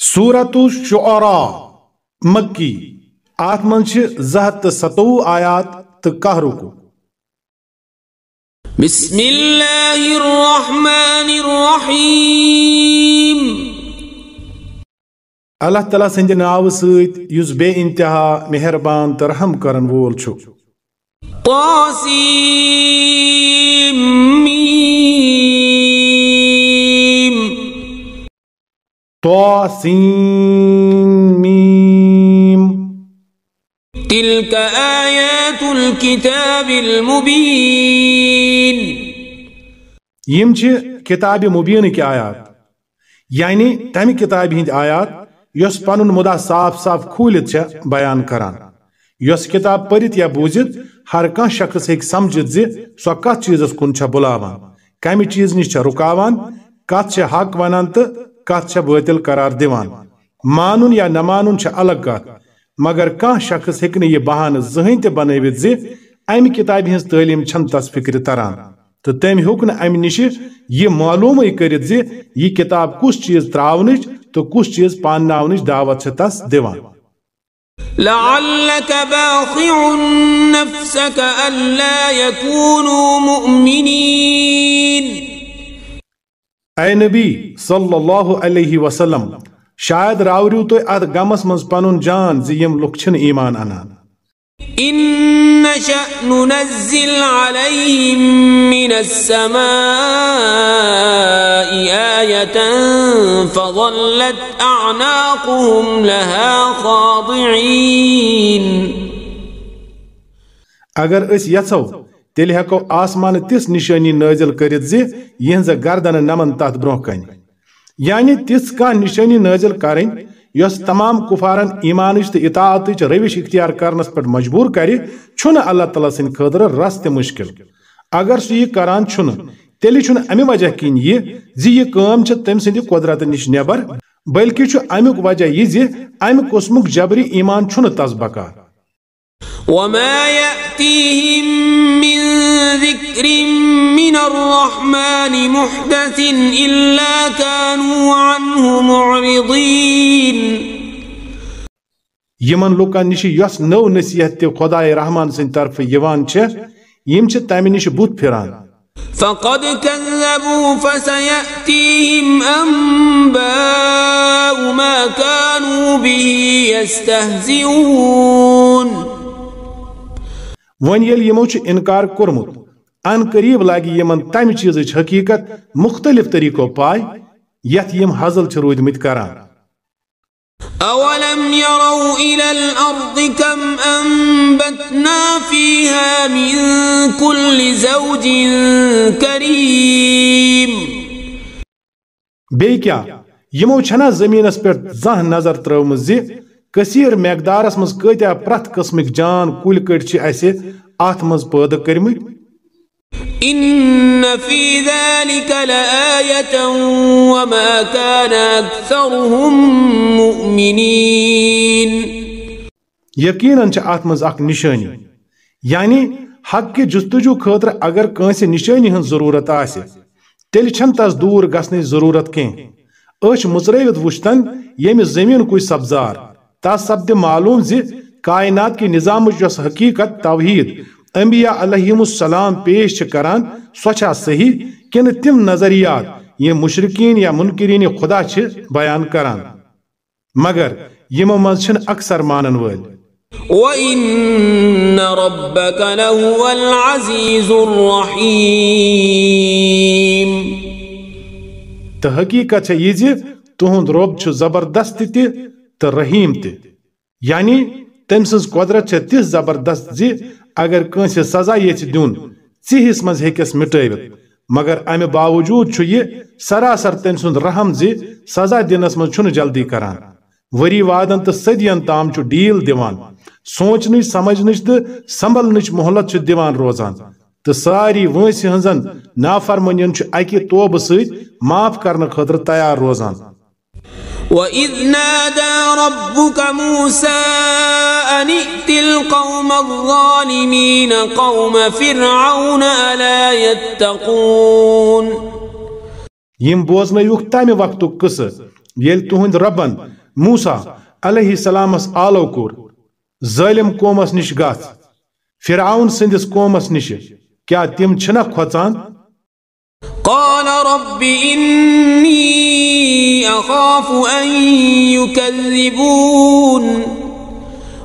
سورت الشعراء مکی آت من چھ زہت ستو آیات تو کہ رکو بسم اللہ الرحمن الرحیم۔ اللہ تعالیٰ سند ناو سیت یس بے انتہا مہربان ترحم کرن وول چھو۔ قاسم۔ میم تلك آيات الكتاب المبين یم چھ کتاب مبین کی آیات؟ یعنی تمہ کتاب ہند آیات یس پنن مدہ صاف صاف کھولت چھ بیان کران۔ یس کتاب پرت یا بوزت ہر کان شخص ہیک سمجھت زی سو کت چیزس کن چھ بلاوان۔ کمی چیز نش چھ رکاوان کت چھ حق ونان تو کت چھ باطل قرار دیوان۔ مانن یا نہ مانن چھ الگ کت مگر کان شخص ہیکہ یہ بہانہ زہین تہ بنوت زی امہ کتاب ہنز تعلیم چھن تس فکر تران۔ تو تم ہیوک نہ امہ نش یہ معلوم کرت زی یہ کتاب کس چیز تراونچ تو کس چیز پانناونچ دعوت چھ تس دیوان۔ لعلك باخع نفسك ألا يكونوا مؤمنين اے نبی صلی اللہ علیہ وسلم شاید راوریو تو ات غمس مز پنن جان زی یم لوک چھن ایمان انان إن نشأ ننزل عليهم من السماء آية فظلت أعناقهم لها خاضعين۔ اگر اس یژھو تیل ہیکو آسمان تس نشانی نازل کرت زی یہنز گردن نمن تات برونہ کن یعنی تس کا نشانی نازل کریں یس تمام کفارن ایمانچ تو اطاعتچ روش اختیار کرنس پر مجبور کرے چھن اللہ تعالیٰ سن خاطر رست مشکل۔ اگر سہ یہ کران چھن تیلی چھن امی وجہ کن یہ زی یہ کام چھ تم سند قدرت نش نبر بلکہ چھ امیک وجہ یہ زی امی قسمک جبری ایمان چھن تس بکار۔ وما يأتيهم من ذكر من الرحمن محدث إلا كانوا عنه معرضين. یمن لوکن نش یس نو نصیحت تہ خدائے رحمان سن طرف یوان چھ یم چھ تمہ نش بوت پھران. فقد كذبوا فسيأتيهم أنباء ما كانوا به يستهزئون. ون یل یمو انکار کورمت ان قریب لگی یمن تمہ چیز حقیقت مختلف طریقو پائے یت یم حضل چھ رودمت کران۔ أولم يروا إلى الأرض كم أنبتنا فيها من كل زوج كريم. بی کیا یمو چھنا زمینس پہ زان نظر ترٲومٕژ زِ کثیر مقدارس مز کتیا پرت قسمک جان کل کٹ چھ اسہ ات مز پٲدٕ کٔرمٕتۍ إن في ذلك لآية وما كان أكثرهم مؤمنين۔ یقیناً چھ ات مز اکھ نشانی یعنی حق کے جستجو خاطر اگر کٲنٛسہِ نشانی ہٕنٛز ضروٗرت آسہِ تیٚلہِ چھنہٕ تس دوٗر گژھنٕچ ضروٗرت کینٛہہ۔ أچھ مُژرٲوِتھ وٕچھتن ییٚمہِ زٔمیٖن کُے سبزار۔ تس سپدِ معلوم زِ کائنات کی نظام یس حقیقت توحید۔ انبیاء علیہم السلام پیش کران سو چھا صحیح کن تم نظریات یہ مشرقین یا منکرین خدا چھ بیان کران مگر یمو مز چھن اکثر مانن ول وَإِنَّ رَبَّكَ لَهُوَ الْعَزِيزُ الرَّحِيمُ۔ تو حقیقت چھ یہ زِ تہند رب چھ زبردست تہ تو رحیم تہ۔ یعنی تم سز قدرت چھ تس زبردست زی اگر کنس سزا یھ دن ژہس مز ہکس مٹوت مگر امہ باوجود چھ یہ سراسر تم سند رحم زی سزا دنس مز چھن جلدی کران۔ وری وادن تو صدین تام چھ ڈیل دیوان سوچنچ سمجھنچ تو سنبھلنچ مہلت چھ دیوان روزان۔ تو ساری وٲنٛسہِ ہٕنٛزن نافرمٲنین چھ اکہ توبہٕ سۭتۍ معاف کرنہٕ خٲطرٕ تیار روزان۔ وَإِذْ نَادَى رَبُّكَ مُوسَىٰ أَنِ ائْتِ الْقَوْمَ الظَّالِمِينَ قَوْمَ فِرْعَوْنَ أَلَا يَتَّقُونَ یم بوزنٲیوک تمہ وقتُک قصہٕ یل تہند ربن موسا علیہ السلامس آلو کور ظالم قومس نش گھ فرعون سندس قومس نش کیا تم چھنا کھوچان قال رب إني أخاف أن يكذبون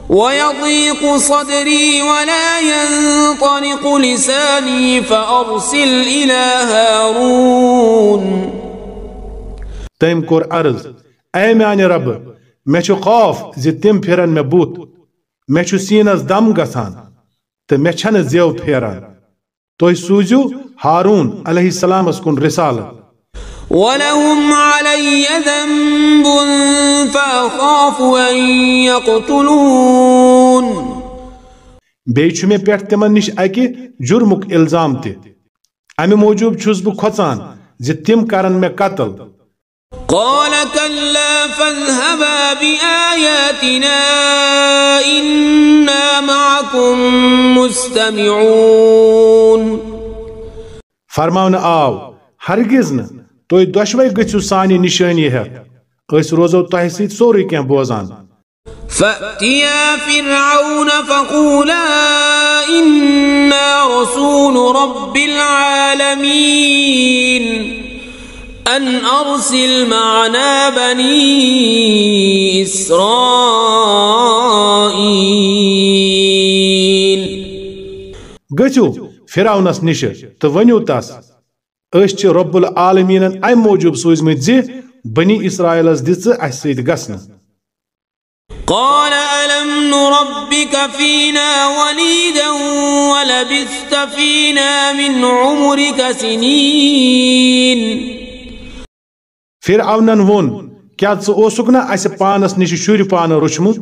ويضيق صدري ولا ينطلق لساني فأرسل إلى هارون. تم کور عرض اے میانہ رب؟ مے چھ خوف زِ تم پھرن مے بوت مے سینس دم گژھان تہٕ مے چھنہ پھیران تُہۍ سوٗزِو ہارون علیہ السلام کُن رسالت۔ ولهم علي ذنب فأخاف أن يقتلون بیٚیہِ چھُ مےٚ پٮ۪ٹھ تِمن نِش اکہِ جُرمُک الزام تہِ۔ امہِ موٗجوٗب چھُس بہٕ کھۄژان زِ تِم کرن مےٚ قتل۔ قال كلا فاذهبا بآياتنا إنا معكم مستمعون. فرمان آو هرگزن. نه توی دشوی گچو سانی نشانی هر. اس روزو تحسيت سوري کن بوزان فأتيا فرعون فقولا إنا رسول رب العالمين. أن أرسل معنا بني إسرائيل. گٔژھِو فِراونس نِشہِ تہٕ ؤنِو تس أسۍ چھِ رۄب العالمیٖنن امہِ موٗجوٗب سوٗزمٕتۍ زِ بنی اسرائیلس دِ ژٕ اسہِ سۭتۍ گژھنہٕ قال ألم نربك فينا وليدا ولبثت فينا من عمرك سنين. فرعونن ووٚن کیٛاہ ژٕ اوسُکھ نا اسہِ پانس نِش شُرۍ پانہٕ رُچھمُت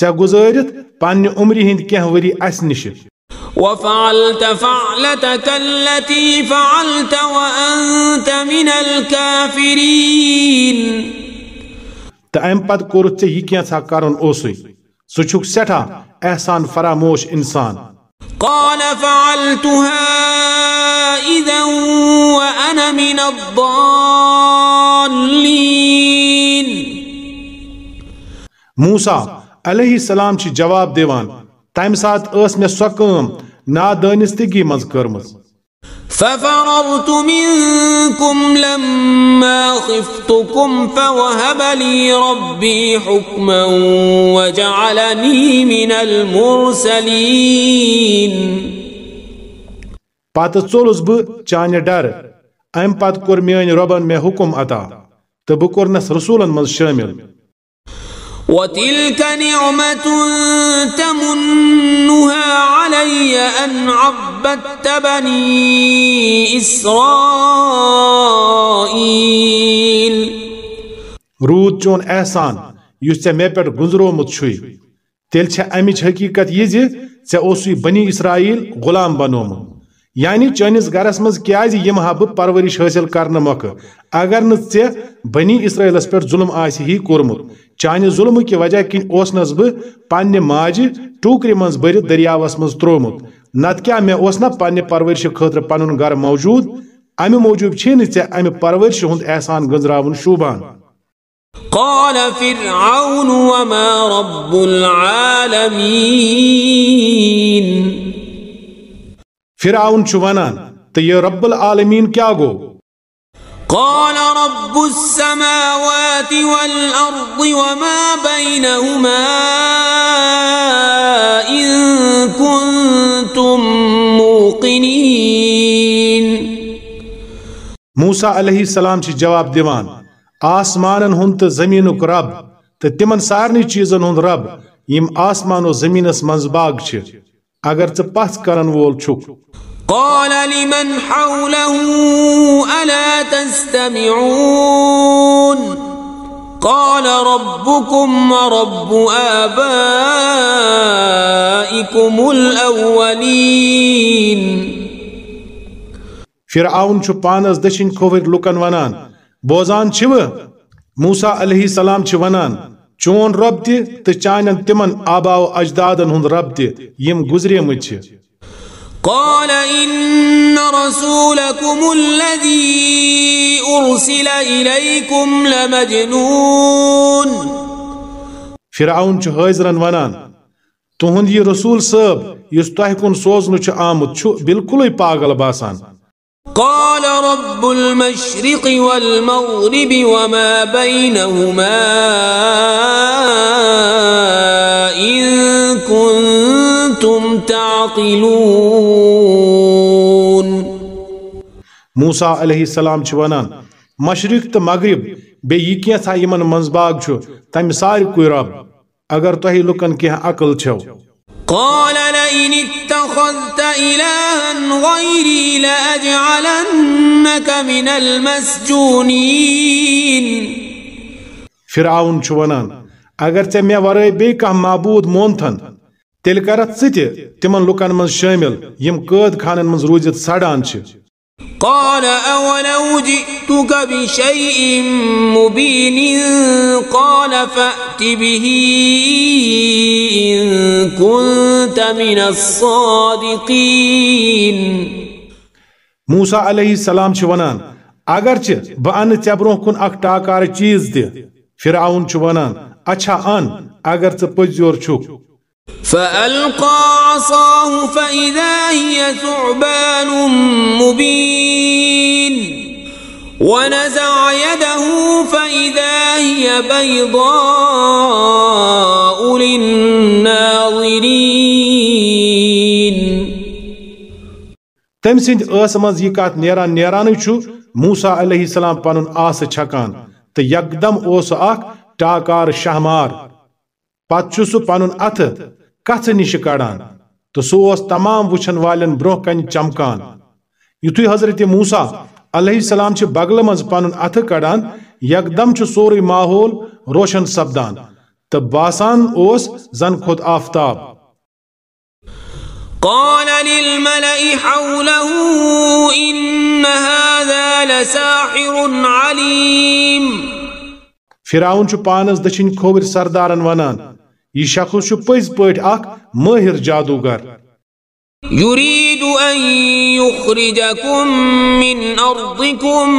ژےٚ گُزٲرِتھ پننہِ عمرِ ہٕنٛدۍ کینٛہہ ؤری اسہِ نِشہِ وفعلت فعلتك التي فعلت وأنت من الكافرين۔ تہٕ امہِ پتہٕ کوٚرُتھ ژےٚ یہِ کینٛژھا کرُن اوسُے؟ ژٕ چھُکھ سٮ۪ٹھاہ احسان فراموش انسان۔ قال فعلتها إذا وأنا من الضالين۔ موسا علیہ السلام چھِ جواب دِوان تمہِ ساتہٕ ٲس مےٚ سۄ کٲم نادٲنِستگی منٛز کٔرمٕژ۔ ففررت منكم لما خفتكم فوهب لي ربي حكما وجعلني من المرسلين۔ پتہٕ ژوٚلُس بہٕ چانہِ ڈرٕ امہِ پتہٕ کوٚر میٲنۍ رۄبن مےٚ حُکم عطا تہٕ بہٕ کوٚرنس رسوٗلن منٛز شٲمِل۔ وتلك نعمة تمنها علي أن عبدت بني إسرائيل روٗد چون احسان، یُس ژےٚ مےٚ پٮ۪ٹھ گُزرومُت چھُے۔ تیٚلہِ چھےٚ امِچ حقیٖقت یہِ زِ ژےٚ اوسُے بنی اسرائیل غلام بنومُت۔ یعنی چٲنِس گرس منٛز کیازِ یِمہٕ ہا بہٕ پرورش حٲصِل کرنہٕ مۄکھٕ؟ اگر نہٕ ژےٚ بنی اسرائیلس پٮ۪ٹھ ظُلم آسہِ ہی کوٚرمُت چانہِ ظُلمہٕ کہِ وجہ کِنۍ اوسنس بہٕ پننہِ ماجہِ ٹوٗکرِ منٛز بٔرِتھ دٔریاوس منٛز تروومُت نتہٕ کیٛاہ مےٚ اوس نا پننہِ پرورشہِ خٲطرٕ پنُن گرٕ موجوٗد امہِ موٗجوٗب چھی نہٕ ژےٚ امہِ پرورشہِ ہُنٛد احسان گٔنزراوُن شوٗبان قال فرعون وما رب العالمين فرعون چھُ ونان تہٕ یہِ رب العالمیٖن کیٛاہ گوٚو قال رب السماوات والأرض وما بينهما إن كنتم موقنين. موسا علیہ السلام چھِ جواب دِوان آسمانن ہُنٛد تہٕ زٔمیٖنُک رب تہٕ تِمن سارنٕے چیٖزن ہُنٛد رب، یِم آسمان و زٔمیٖنس منٛز باغ چھِ اگر ژٕ پژھ کرن وول چھُکھ قال لمن حوله ألا تستمعون؟ قال ربكم ورب آبائكم الأولين. فرعون چھُ پانس دٔچھِنۍ کھووٕرۍ لُکن ونان. بوزان چھِوٕ موسا علیہ السلام چھِ ونان؟ چون رب تہٕ چانٮ۪ن تِمن آبا و اجدادن ہُنٛد رب تہِ یِم گُزریمٕتۍ چھِ قال إن رسولكم الذي أرسل إليكم لمجنون. فرعون چھ حاضرن ونان تہند یہ رسول صاحب اس تہ کن سوزن چھ آمت چھ بالکل پاگل باسان. قال رب المشرق والمغرب وما بينهما إن كنتم تعقلون موسا علیہ السلام چھ ونان مشرق تو مغرب بے یہ کینژھا یمن منز باغ چھ؟ تم ساری کوئی رب اگر تہ لکن کینٛہہ عقل چھو۔ قال لئن اتخذت إلها غيري لأجعلنك من المسجونين. فرعون چھ ونان اگر ژے مے ورٲے بیٚیہِ کانٛہہ معبوٗد مونتھن تیٚلہِ کرتھ ژٕ تہِ تِمن لُکن منٛز شٲمِل یِم قٲد خانن منٛز روٗزِتھ سڑان چھِ قال أولو جئتك بشيء مبين قال فأت به إن كنت من الصادقين. موسا علیہ السلام چھ ونان اگرچہ بہ ان ژے برونٛہہ کُن اکھ ٹاکار چیٖز تہِ فرعون چھ ونان اچھا ان اگر ژٕ پٔزیور چھُکھ فألقى عصاه فإذا هي ثعبان مبين. ونزع يده فإذا هي بيضاء للناظرين. تم سند ٲس منٛز یہِ کتھ نیران نیرانٕے چھُ موسا علیہ السلام پنُن آسہٕ چھکان تہٕ یکدم اوس سُہ اکھ ٹاکار شہمار۔ پتہٕ چھُ سُہ پنُن اتھٕ کتھٕ نِش کڑان تہٕ سُہ تمام وٕچھن والٮ۪ن برونٛہہ کنہِ چمکان۔ یُتھُے حضرت موسا علیہ السلام چھِ بغلہٕ منٛز پنُن اتھٕ کڑان یکدم چھُ سورُے ماحول روشن سپدان تہٕ باسان اوس زن کھوٚت آفتاب۔ قال للملأ حوله إن هذا لساحر عليم۔ فراؤن چھُ پانس دٔچھِنۍ کھووٕرۍ سردارن ونان یہ شخص چھُ پٔزۍ پٲٹھۍ اکھ مٲہِر جادوگر يريد أن يخرجكم من أرضكم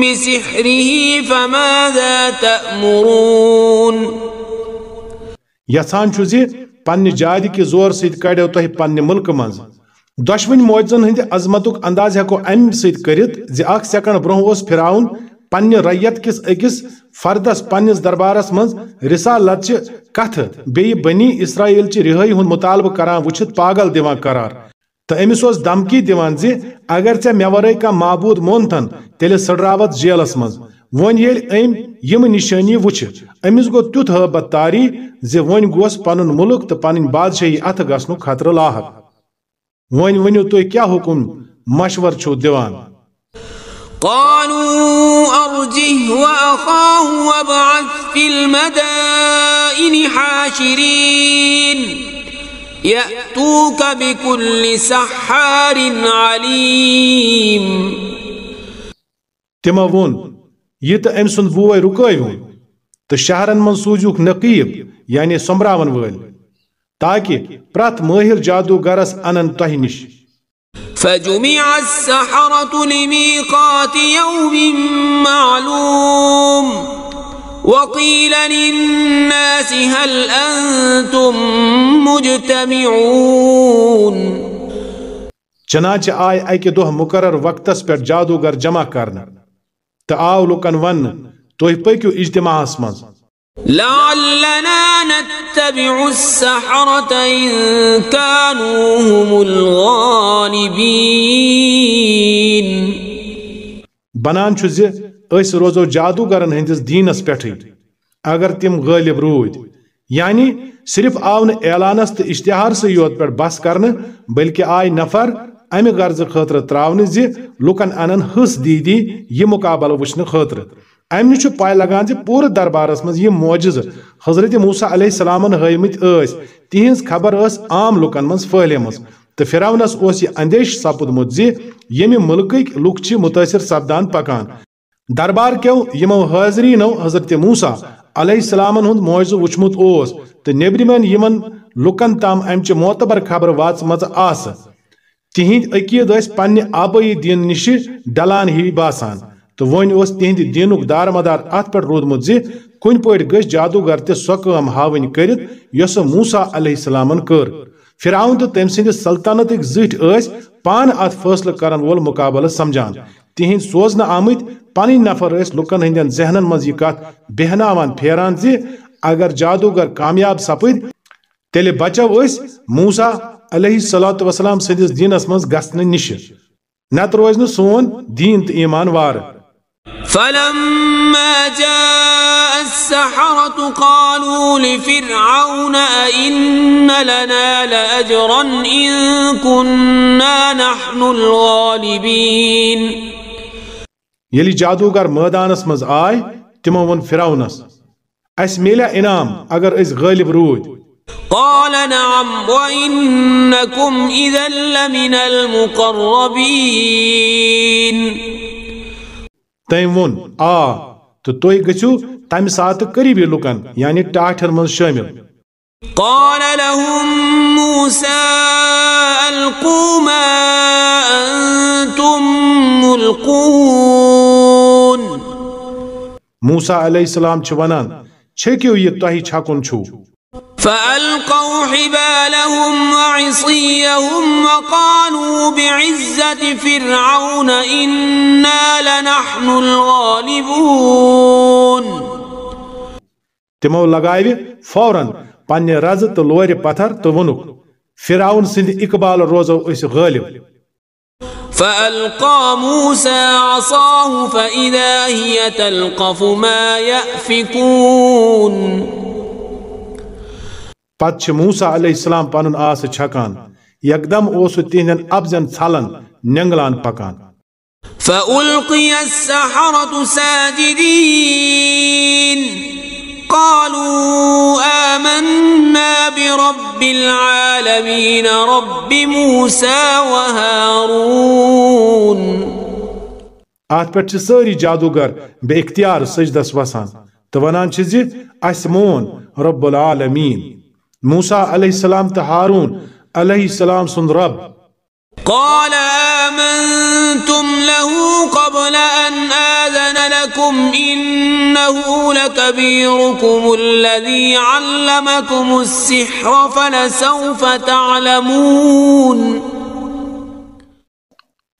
بسحره فماذا تأمرون یژھان چھُ زِ پننہِ جادِ کہِ زور سۭتۍ کڑیو تۄہہِ پننہِ مُلکہٕ منٛز دۄشوٕنۍ موجزن ہٕنٛدِ عظمتُک انداز ہٮ۪کو امہِ سۭتۍ کٔرِتھ زِ اکھ سیکنڈ برونٛہہ اوس فراؤن پننہِ ریت کِس أکِس فردس پننِس دربارس منٛز رسالتچہِ کتھٕ، بیٚیہِ بنی اسرائیلچہِ رِہٲیی ہُنٛد مُطالبہٕ کران وٕچھِتھ پاگل دِوان قرار۔ تہٕ أمِس اوس دمکی دِوان زِ اگر ژےٚ مےٚ ورٲے کانٛہہ معبوٗد مونتھن تیٚلہِ سٕڑراوتھ جیلس منٛز وۄنۍ ییٚلہِ أمۍ یِم نِشٲنی وٕچھِ۔ أمِس گوٚو تیُتھ حٲبت تاری زِ وۄنۍ گوس پنُن مُلک تہٕ پنٕنۍ بادشٲہی اَتھٕ گژھنُک خطرٕ لاحق۔ وۄنۍ ؤنِو تُہۍ کیٛاہ حُکُم؟ مشور چھُو دِوان قالوا أرجه وأخاه وابعث في المدائن۔ حاشرين. يأتوك بكل سحار عليم. تِمو ووٚن یہِ تہٕ أمۍ سُنٛد بوے رُکٲوُن تہٕ شہرن منٛز سوٗزِکھ نقیٖب یعنی سوٚمبراون وٲلۍ تاکہِ پرٛٮ۪تھ مٲہِر جادوگرس انن تۄہہِ نِش۔ فجمع السحرة لميقات يوم معلوم. وقيل للناس هل أنتم مجتمعون؟ چنانچہ آے اکہِ دۄہ مُقرر وقتس پٮ۪ٹھ جادوگر جمع کرنہٕ تہٕ آو لُکن وننہٕ تُہۍ پٔکِو اجتماعس منٛز لعلنا نتبع السحرة إن كانوا هم الغالبين. بنان چھُ زِ أسۍ روزو جادوگرن ہٕنٛدِس دیٖنس پٮ۪ٹھٕے۔ اگر تِم غٲلب روٗدۍ یعنی صرف آو نہٕ اعلانس تہٕ اشتہارسٕے یوت پٮ۪ٹھ بس کرنہٕ، بلکہِ آے نفر امہِ غرضہٕ خٲطرٕ تراونہٕ زِ لُکن انن حصہٕ دیٖدی یہِ مُقابلہٕ وٕچھنہٕ خٲطرٕ۔ امہِ نِش چھُ لگان زِ پوٗرٕ دربارس منٛز یِم موجزٕ حضرت موسا علیہ السلامن ہٲومٕتۍ ٲسۍ۔ تِہنٛز خبر ٲس عام لُکن منٛز پھٔہلیمٕژ۔ تہٕ فراونس اوس یہِ اندیش سپُدمُت زِ ییٚمہِ مُلکٕکۍ لُکھ چھِ مُتٲثر سپدان پکان۔ دربار کیو یِمو حٲضریٖنو حضرت موسا علیہ السلامن ہُنٛد معجزٕ وٕچھمُت اوس۔ تہٕ نیبرِمٮ۪ن یِمن لُکن تام امچہِ معتبر خبرٕ واژمژٕ آسہٕ تہند عقید اس پنہ آبائی دین نش ڈلان ہی باسان۔ تو ون اس تہند دینک دار مدار ات پہ رودمت زی، کن پہ گھ جادوگر تہ سو کام ہاون کرت یس موسا علیہ السلام کر۔ فراؤن تو تم سند سلطنتک زٹ پان ات فیصلہ کرن وول مقابلہ سمجھان۔ تہند سوزن آمت پن نفر اس لکن ہندین ذہنن مز یہ کت بہناوان پھیران زی اگر جادوگر کامیاب سپد تیلے بچو اس موسا علیہ الصلوۃ والسلام سندس دینس مز گسن نش۔ نت روز سون دین تو ایمان وار۔ فلما جاء السحرة قالوا لفرعون أئن لنا لأجرا إن كنا نحن الغالبين یلی جادوگر میدانس مز آئے تمو ون فراؤنس۔ اس میلیا انعام اگر اس غالب رود قال نعم وإنكم إذا لمن المقربين۔ تم ون آ تو تھی گھو تمہ سات قریبی لکن یعنی ٹاٹر من شامل۔ قال لهم موسى ألقوا ما أنتم ملقون۔ موسا علیہ السلام چھ ونان چھکیو یہ تہی چھکن چھو؟ فألقوا حبالهم وعصيهم وقالوا بعزة فرعون إنا لنحن الغالبون. تمو لگاوی فوراً پنہ رز تو لور پتھر تو ونک۔ فراؤن سند اقبال روزو اس غالب۔ فألقى موسى عصاه فإذا هي تلقف ما يأفكون. پتہ موسا علیہ السلام پن آس چھکان یکدم اس تہندین ابزن ژھلان ننگلان پکان. فألقي السحرة ساجدين. قالوا آمنا برب العالمين رب موسى وهارون. آت پہ ساری جادوگر بے اختیار سجدس وسان تو ونان چھ زِ اس مون رب العالمین. موسا علیہ السلام تو ہارون علیہ السلام سن رب. قال آمنتم له قبل أن آذن لكم إنه لكبيركم الذي علمكم السحر فلسوف تعلمون.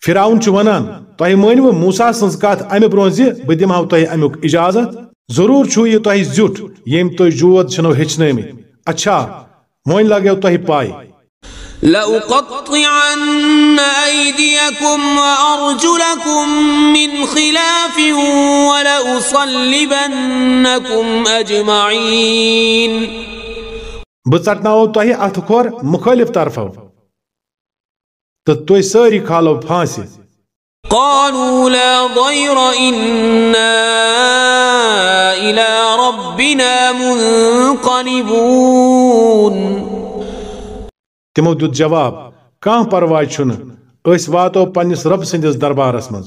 فراؤن چھُ وَنان تۄہہِ موسى موٗسا سٕنٛز کَتھ اَمہِ برٛونٛہہ زِ بہٕ دِمہٕ ہو اِجازت ضروٗر چھُو یہِ تۄہہِ زیُٹھ جوٗد چھِنو ہیٚچھنٲومٕتۍ اچھا مان لگیو تۄہہِ پاے لأقطعن أيديكم وأرجلكم من خلاف ولأصلبنكم أجمعين. تہ اتھ کھور مخالف طرفو. تو تھی ساری کھالو پھانسی قالوا لا ضير إنا إلى ربنا منقلبون. تمو دیت جواب کان پرواہ چھن اس واتو پنس رب سندس دربارس مز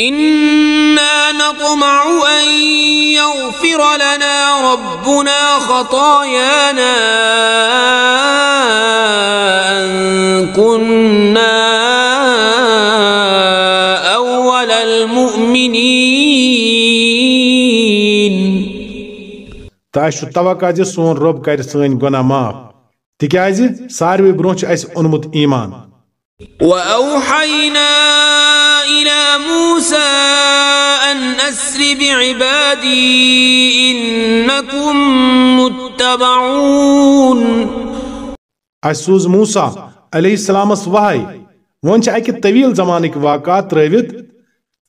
إنا نطمع أن يغفر لنا ربنا خطايانا أن كنا أول المؤمنين تاش توقع زِ سون رب کر سٲنۍ گۄناہ معاف تِکیازِ ساروی برونٛہہ چھُ اَسہِ اوٚنمُت ایٖمان۔ وأوحينا إلى موسى أن أسر بعبادي إنكم متبعون۔ اَسہِ سوٗز موسا علیہ السلامس وحے وۄنۍ چھِ اکہِ طویل زمانٕکۍ واقعات ترٲوِتھ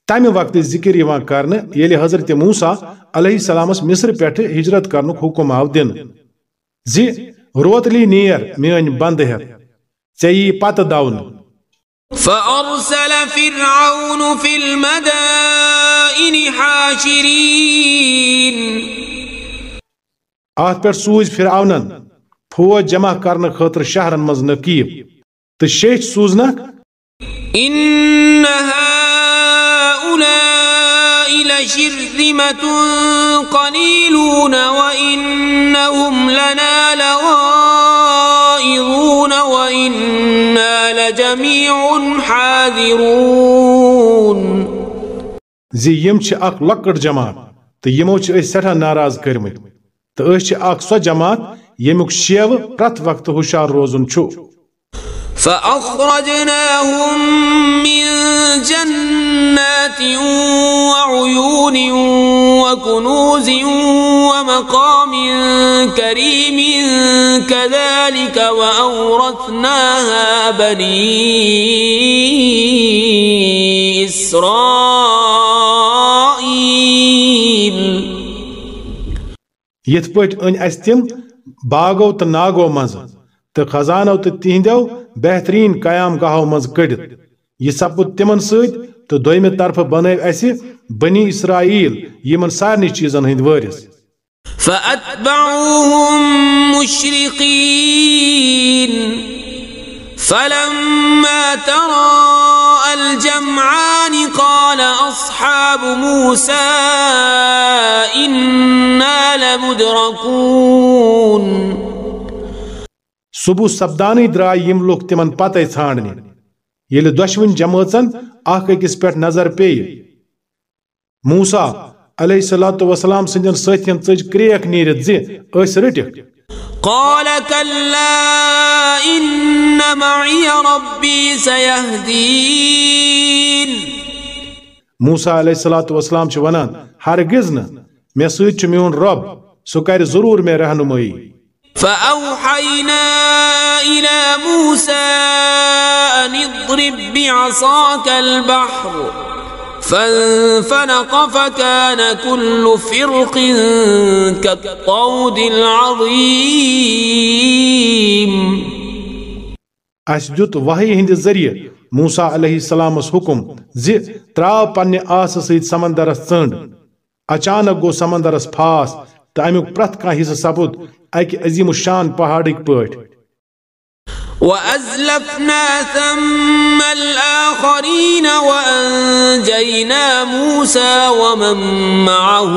تمہِ وقتہٕ ذکر یِوان کرنہٕ ییٚلہِ حضرت موسا علیہ السلامس مصر پٮ۪ٹھٕ ہجرت کرنُک حُکم آو دِنہٕ۔ زِ روتلی نیر میٲنۍ بنٛد ہٮ۪تھ ژےٚ یی پتہٕ دونہٕ فأرسل فرعون في المدائن حاشرين. اتھ پٮ۪ٹھ سوٗزۍ فرعونن. فوج جمع کرنہٕ خٲطرٕ شہرن منٛز نقیٖب تہٕ شیٚچھ سوٗزنکھ لشرذمة قليلون وإنهم لنا لغائظون وإنا لجميع جميع زِ یِم چھِ اکھ لۄکٕٹ جماعت تہٕ یِمو چھِ أسۍ سٮ۪ٹھاہ ناراض کٔرمٕتۍ تہٕ أسۍ چھِ اکھ سۄ جماعت ییٚمیُک شیوٕ پرٛٮ۪تھ وقتہٕ ہُشار روزُن چھُ۔ فأخرجناهم من جنات وعيون وكنوز ومقام كريم كذلك وأورثناها بني إسرائيل. یِتھ پٲٹھۍ أنۍ اَسہِ تِم باغو تہٕ ناگو تخزانو خزانو بہترین قیام گاہو منز کڑت یہ سپد تمن ست تو دوئم طرف بنائب اس بنی اسرائیل یمن سارنی چیزن ہند ورس فأتبعوهم مشرقين۔ فلما ترى الجمعان قال أصحاب موسى إنا لمدركون۔ صبح سپدانے درٛاے یِم لُکھ تِمن پتے ژھانڈنہِ ییٚلہِ دۄشوٕنۍ جمٲژن اکھ أکِس پٮ۪ٹھ نظر پیٚیہِ موسا علیہ الصلوۃ والسلام سٕنٛدٮ۪ن سٲتھین ژٔج کرٛیک نیٖرِتھ زِ أسۍ رٔٹِکھ قال كلا إن معي ربي سيهدين موسا علیہ الصلوۃ والسلام چھِ ونان ہرگز نہٕ مےٚ سۭتۍ چھُ میون رۄب سُہ کرِ ضروٗر مےٚ رہنمٲیی فأوحينا إلى موسى أن اضرب بعصاك البحر فانفلق فكان كل فرق كالطود العظيم. اَسہِ دیُت وحی ہٕنٛدِ ذٔریعہٕ موسا علیہ السلامس حُکم زِ تراو پننہِ آسہٕ سۭتۍ سمندرس ژٔنڈ اچانک گوٚو سمندرس پھاس تہٕ امیُک پرٛٮ۪تھ کانٛہہ حصہٕ سپُد اکہِ عظیٖم الشان پہاڑٕکۍ پٲٹھۍ وأزلفنا ثم الآخرين وأنجينا موسى ومن معه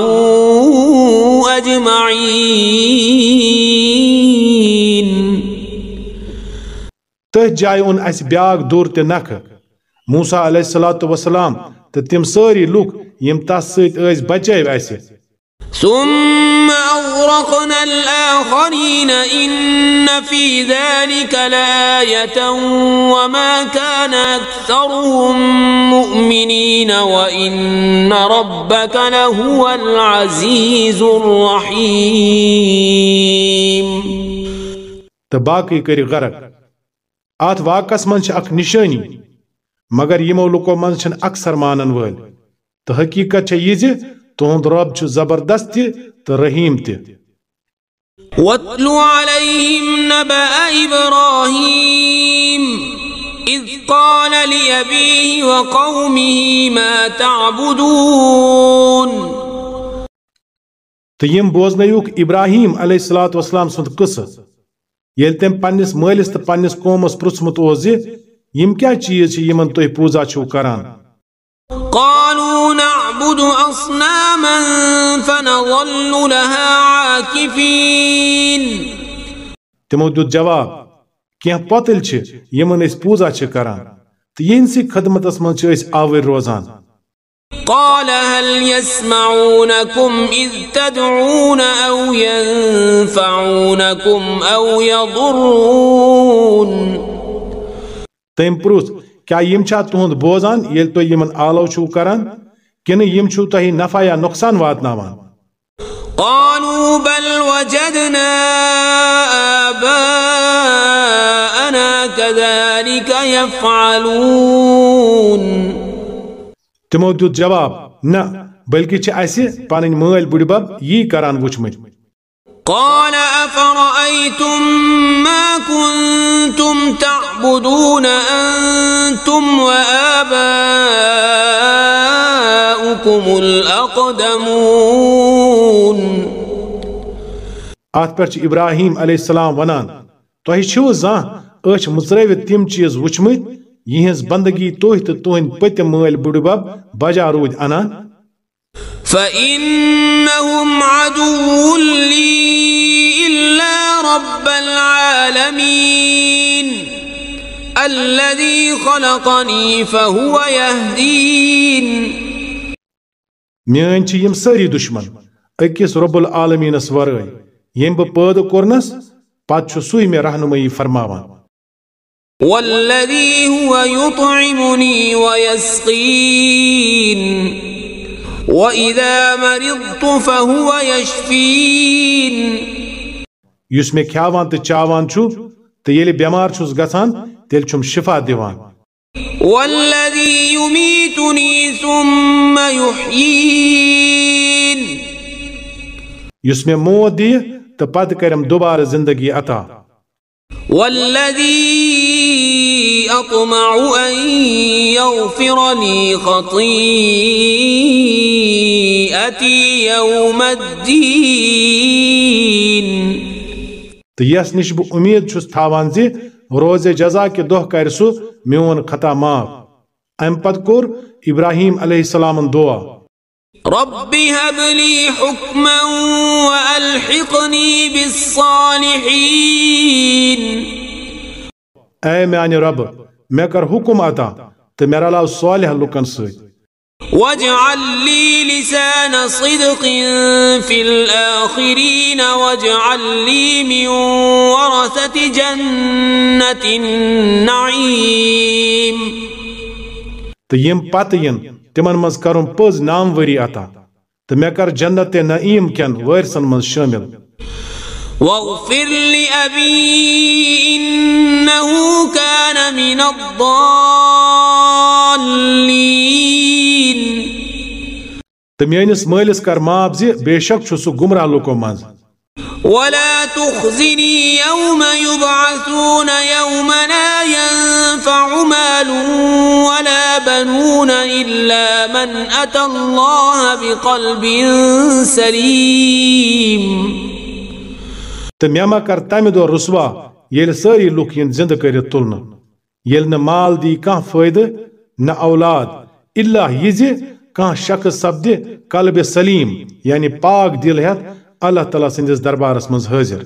أجمعين. تٔتھۍ جایہِ اوٚن اَسہِ بیاکھ دوٚر تہِ نکھٕ موسا علیہ وسلام تہٕ تِم سٲری لُکھ یِم تس سۭتۍ ٲسۍ بچٲو اَسہِ ثم أغرقنا الآخرين إن في ذلك لآية وما كان أكثرهم مؤمنين وإن ربك لهو العزيز الرحيم. تباقي كري غرق. آت واقس من اك نشاني مگر يمو لكو من أكثر مانن ول تحقیقت چھ تُہُنٛد رۄب چھُ زبردست تہِ تہٕ رحیٖم تہِ۔ واتل عليهم نبأ إبراهيم إذ قال لأبيه وقومه ما تعبدون۔ تہٕ یِم بوزنٲیوکھ ابراہیم علیہ الصلوۃ والسلام سُنٛد قٕصہٕ۔ ییٚلہِ تٔمۍ پننِس مٲلِس تہٕ پننِس قومس پرٛژھمُت اوس زِ یِم کیٛاہ چیٖز چھِ یِمن تُہۍ پوٗزا چھِو کران؟ قالوا نعبد أصناما فنظل لها عاكفين. تِمو دیُت جواب کینٛہہ پۄتٕلۍ چھِ یِمن أسۍ پوٗزا چھِ کران تہٕ یِہنٛدسٕے خدمتس منٛز چھِ أسۍ آوٕرۍ روزان۔ قال هل يسمعونكم إذ تدعون أو ينفعونكم أو يضرون. تٔمۍ پرُژھ کیٛاہ یِم چھا تُہُنٛد بوزان ییٚلہِ تُہۍ یِمن آلو چھِو کران؟ کِنہٕ یِم چھِو تۄہہِ نفع یا نۄقصان واتناوان قالوا بل وجدنا آباءنا كذلك يفعلون۔ تِمو دیُت جواب نہ بلکہِ چھِ اَسہِ پنٕنۍ مٲلۍ بُڈِبب یی کران وٕچھمٕتۍ قال أفرأيتم ما كنتم تعبدون أنتم وآباؤكم؟ الأقدمون اتھ پٮ۪ٹھ چھِ ابراہیم علیہ السلام ونان تۄہہِ چھِوٕ زانٛہہ أچھ مٕژرٲوِتھ تِم چیٖز وٕچھمٕتۍ یِہنٛز بندگی تُہۍ تہٕ تُہنٛدۍ پٔتِم مٲلۍ بُڈِبب بجا روٗدۍ انان۔ فإنهم عدو لي إلا رب العالمين الذي خلقني فهو يهدين چھِ یِم سٲری دُشمن أکِس رۄب العالمیٖنس ورٲے ییٚمۍ بہٕ پٲدٕ کوٚرنس پتہٕ چھُ سُے مےٚ رہنمٲیی فرماوان والذي هو يطعمني ويسقين وإذا مرضت فهو يشفين یُس مےٚ کھیاوان تہٕ چاوان چھُ تہٕ ییٚلہِ بٮ۪مار چھُس گژھان تیٚلہِ چھُم شفا دِوان والذي يميتني ثم يحيين. یُس مےٚ موت دِیہِ تہٕ پتہٕ کریم دُبارٕ زندگی عطا والذي أطمع أن يغفر لي خطيئتي يوم الدين. تہٕ یس نِش بہٕ اُمید چھُس تھاوان زِ روزِ جزا کہِ دۄہ کرِ سُہ میون خطا معاف امہِ پتہٕ کوٚر ابراہیم علیہ السلامن دعا۔ رب هب لي حكما وألحقني بالصالحين اے میانہِ رب مےٚ کر حُکم عطا تہٕ مےٚ رلاو صالح لُکن سۭتۍ۔ واجعل لي لسان صدق في الآخرين واجعل لي من ورثة جنة النعيم. یِم پتہٕ یِن تِمن منٛز کرُن پٔز ناموری عطا تہٕ مےٚ کر جنت نعیٖم کٮ۪ن وٲرثن منٛز شٲمِل واغفر لأبي إنه كان من الضالين. تہٕ میٲنِس مٲلِس کر معاف زِ بے شک چھُ سُہ گمراہ لُکو منٛز ولا تخزني يوم يبعثون يوم لا ينفع مال ولا بنون إلا من أتى الله بقلب سليم. تہٕ مےٚ ما کر تمہِ دۄہ رسوا ییٚلہِ سٲری لُکھ یِن زِندٕ کٔرِتھ تُلنہٕ ییٚلہِ نہٕ مال دی کانٛہہ فٲیدٕ نہ أولاد الا یہِ زِ کانٛہہ شخص سپدِ قلبِ سلیٖم یعنی پاک دِل ہٮ۪تھ اللہ تعالیٰ سٕنٛدِس دربارس منٛز حٲضِر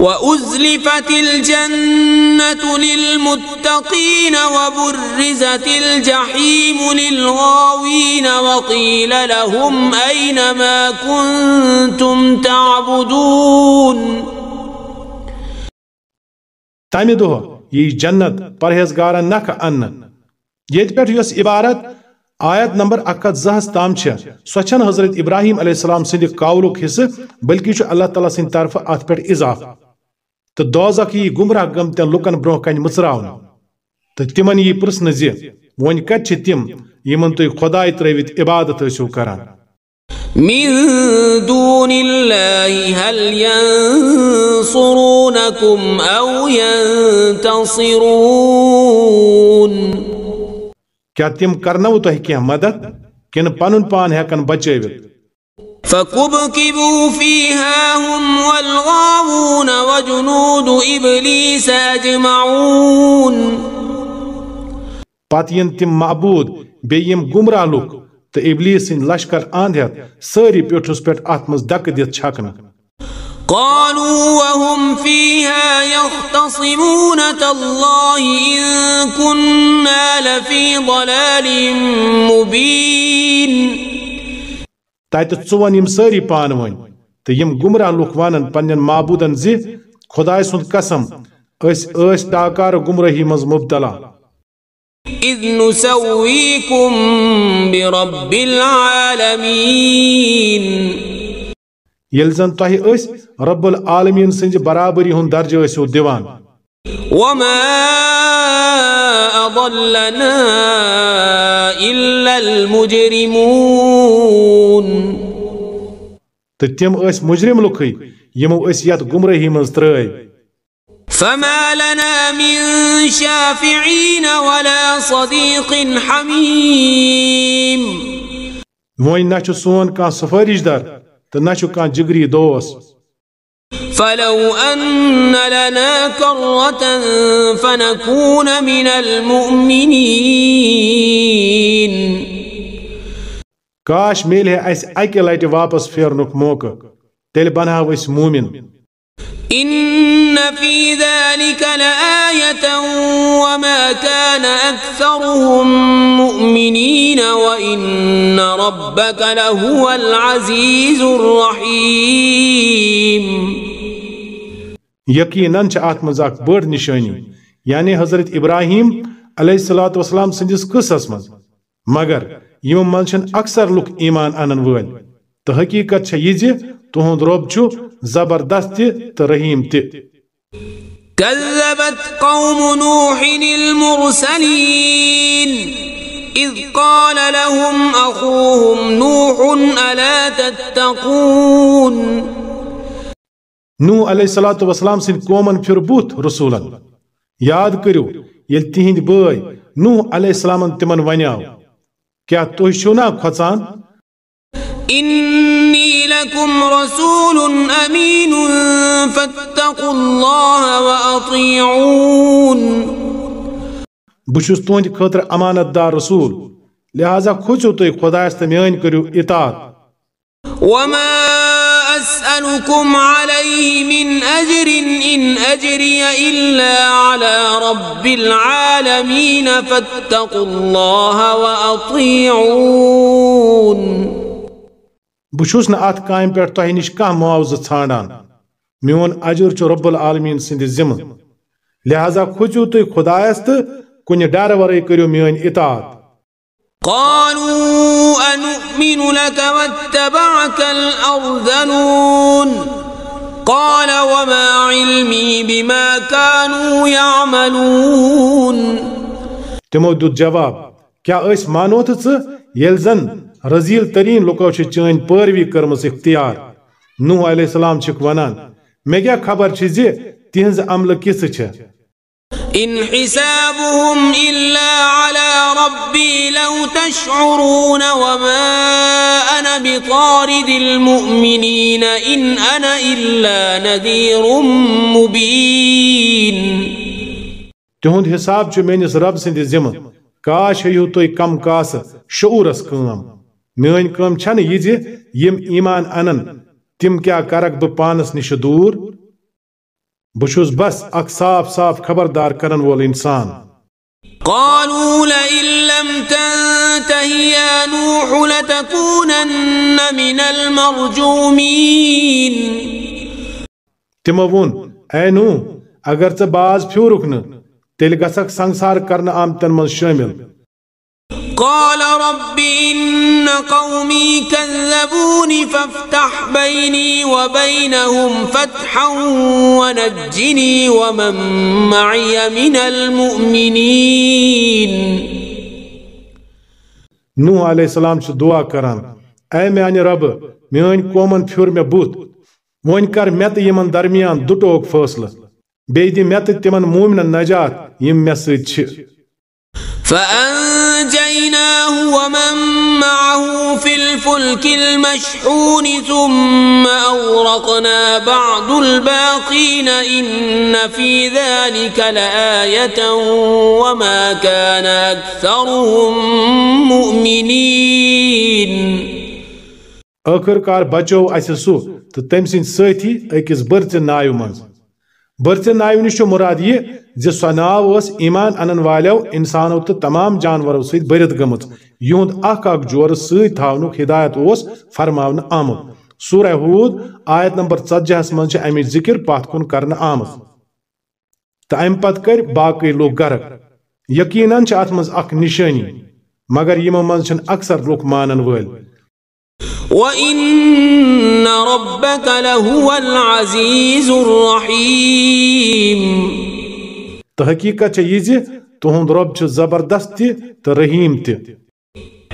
وأزلفت الجنة للمتقين وبرزت الجحيم للغاوين وقيل لهم أين ما كنتم تعبدون تمہِ دۄہ یی جنت پرہیزگارن نکھٕ اننہٕ۔ ییٚتہِ پٮ۪ٹھ یۄس عبارت آیت نمبر اکھ ہتھ تام چھےٚ۔ سۄ چھنہٕ حضرت ابراہیم علیہ السلام سٕنٛدِ قولُک حصہٕ، بلکہِ چھُ اللہ تعالیٰ سٕنٛدِ طرفہٕ اتھ پٮ۪ٹھ اضافہٕ۔ تہٕ دوزکھ یی گمراہ گٔمتٮ۪ن لُکن برٛونٛہہ کنہِ مٕژراونہٕ تہٕ تِمن یی پرژھنہٕ زِ وۄنۍ کتہِ چھِ تِم؟ یِمن تُہۍ خۄداے ترٲوِتھ عبادت ٲسِو کران۔ من دون الله هل ينصرونكم أو ينتصرون کیٛاہ تِم کرنو تۄہہِ کینٛہہ مدد؟ کِنہٕ پنُن پان ہٮ۪کن بچٲوِتھ فكبكبوا فيها هم والغاوون وجنود إبليس أجمعون پتہٕ یِن تِم معبوٗد بیٚیہِ یِم گمراہ لُکھ تہٕ ابلیٖس سٕنٛدۍ لشکر اند ہٮ۪تھ سٲری پیوٚٹھُس پٮ۪ٹھ اتھ منٛز دکہٕ دِتھ چھکنہٕ قالوا وهم فيها يختصمون تالله إن كنا لفي ضلال مبين. تتہِ ژون یِم سٲری پانہٕ ؤنۍ تہٕ یِم گمراہ لُکھ ونن پننٮ۪ن معبوٗدن زِ خۄداے سُنٛد قسم. أسۍ ٲسۍ ٹاکارٕ گمرٲہی منٛز مبتلا. إذ نسويكم برب العالمين. ییٚلہِ زن تۄہہِ أسۍ رب العالمیٖن سٕنٛزِ برابری ہُنٛد درجہٕ ٲسِو دِوان۔ وما أضلنا إلا المجرمون تہٕ تِم ٲسۍ مُجرم لُکھٕے یِمو أسۍ یتھ گمرٲہی منٛز ترٲے۔ فما لنا من شافعين ولا صديق حميم نہ چھُ سون کانٛہہ سفٲرِش در تہٕ نہ کانٛہہ جگری دوس فلو أن لنا كرة فنكون من المؤمنين۔ کاش میلہِ ہے اَسہِ اکہِ لٹہِ واپس پھیرنُک موقعہٕ۔ تیٚلہِ بنہاو أسۍ موٗمِن۔ إن في ذلك لآية وما كان أكثرهم مؤمنين وإن ربك لهو العزيز الرحيم. یقیناً چھ ات مز اخ بڑ نشانی. یعنی حضرت ابراہیم علیہ الصلوۃ والسلام سندس قصص مز مگر یم چھن اکثر لوک ایمان آنن ول تو حقیقت چھ یہ زِ تہند رب چھ زبردست تہٕ رحیم تہِ كذبت قوم نوح المرسلين إذ قال لهم أخوهم نوح ألا تتقون نو علیہ الصلوۃ والسلام سن قومن پھر بوت رسولن یاد کریو یل تہند بٲے نو علیہ السلام تمن ونیاو کیا تُہۍ چھِو نا کھۄژان إني لكم رسول أمين فاتقوا الله وأطيعون. بشوس توند خطر امانت دار رسول لہذا کھچو تو خدا است میان کرو اطاعت وما اسالكم عليه من اجر ان اجري الا على رب العالمين فاتقوا الله واطيعون. بہٕ چھُس نہٕ اتھ کامہِ پٮ۪ٹھ تۄہہِ نِش کانٛہہ معاوضہٕ ژھانڈان۔ میون اجر چھُ رب العالمیٖن سٕنٛدِ ذِمہٕ۔ لہذا کھوژِو تُہۍ خۄدایس تہٕ کُنہِ ڈرٕ ورٲے کٔرِو میٲنۍ اطاعت۔ قالوا أنؤمن لك واتبعك الأرذلون قال وما علمي بما كانوا يعملون۔ تِمو دیُت جواب کیٛاہ أسۍ مانوتھ ژٕ ییٚلہِ زن۔ رزیل ترین لُکو چھِ چٲنۍ پٲروی کٔرمٕژ اختیار۔ نوح علیہ السلام چھِکھ ونان مےٚ کیٛاہ خبر چھِ زِ تِہنٛزِ عملہٕ کِژھ چھےٚ إن حسابهم إلا على ربي لو تشعرون وما أنا بطارد المؤمنين إن أنا إلا نذير مبين تِہُنٛد حساب چھُ میٲنِس رب سٕنٛدِ ذِمہٕ کاش ہیٚیِو تُہۍ کم کاسہٕ شعوٗرس کٲم۔ میٲنۍ کٲم چھنہٕ یہِ زِ یِم ایمان انن تِم کیٛاہ کرکھ بہٕ پانس نِش دوٗر بہٕ چھُس بس اکھ صاف صاف خبردار کرن وول انسان قالوا لئن لم تنته يا نوح لتكونن من المرجومين تِمو ووٚن اے نو اگر ژٕ باز پھیوٗرُکھ نہٕ تیٚلہِ گژھکھ سنسار کرنہٕ آمتن منٛز شٲمِل قال رب إن قومي كذبوني فافتح بيني وبينهم فتحا ونجني ومن معي من المؤمنين. نوح علیہ السلام چھُ دعا کران اے میانہِ ربہٕ میٲنۍ قومن پھیوٗر مےٚ بُتھ وۄنۍ کر مےٚ تہٕ یِمن درمیان دُٹوک فٲصلہٕ بیٚیہِ دِ مےٚ تِمن مومنن نجات یِم مےٚ سۭتۍ فأنجيناه ومن معه في الفلك المشحون ثم أغرقنا بعض الباقين إن في ذلك لآية وما كان أكثرهم مؤمنين. آخر كار بچو أسسو تتمسين سيتي أكس برت نايو منز برت نايو نشو مراد يه زِ سۄ ناو ٲس ایمان انن والیو انسانو تہٕ تمام جانورو سۭتۍ بٔرِتھ گٔمٕژ۔ یِہُنٛد اکھ اکھ جورٕ سۭتۍ تھاونُک ہدایت اوس فرماونہٕ آمُت۔ سورہ ہوٗد آیت نمبر ژتجِہس منٛز چھِ امِچ ذِکر پتھ کُن کرنہٕ آمٕژ۔ تہٕ امہِ پتہٕ کٔرۍ باقٕے لُکھ غرق۔ یقیناً چھِ اتھ منٛز اکھ نشٲنی، مگر یِمو منٛز چھِنہٕ اکثر لُکھ مانن وٲلۍ۔ وإن ربك لهو العزيز الرحيم تہٕ حقیٖقت چھےٚ یہِ زِ تُہُنٛد رۄب چھُ زبردست تہٕ رحیٖم تہِ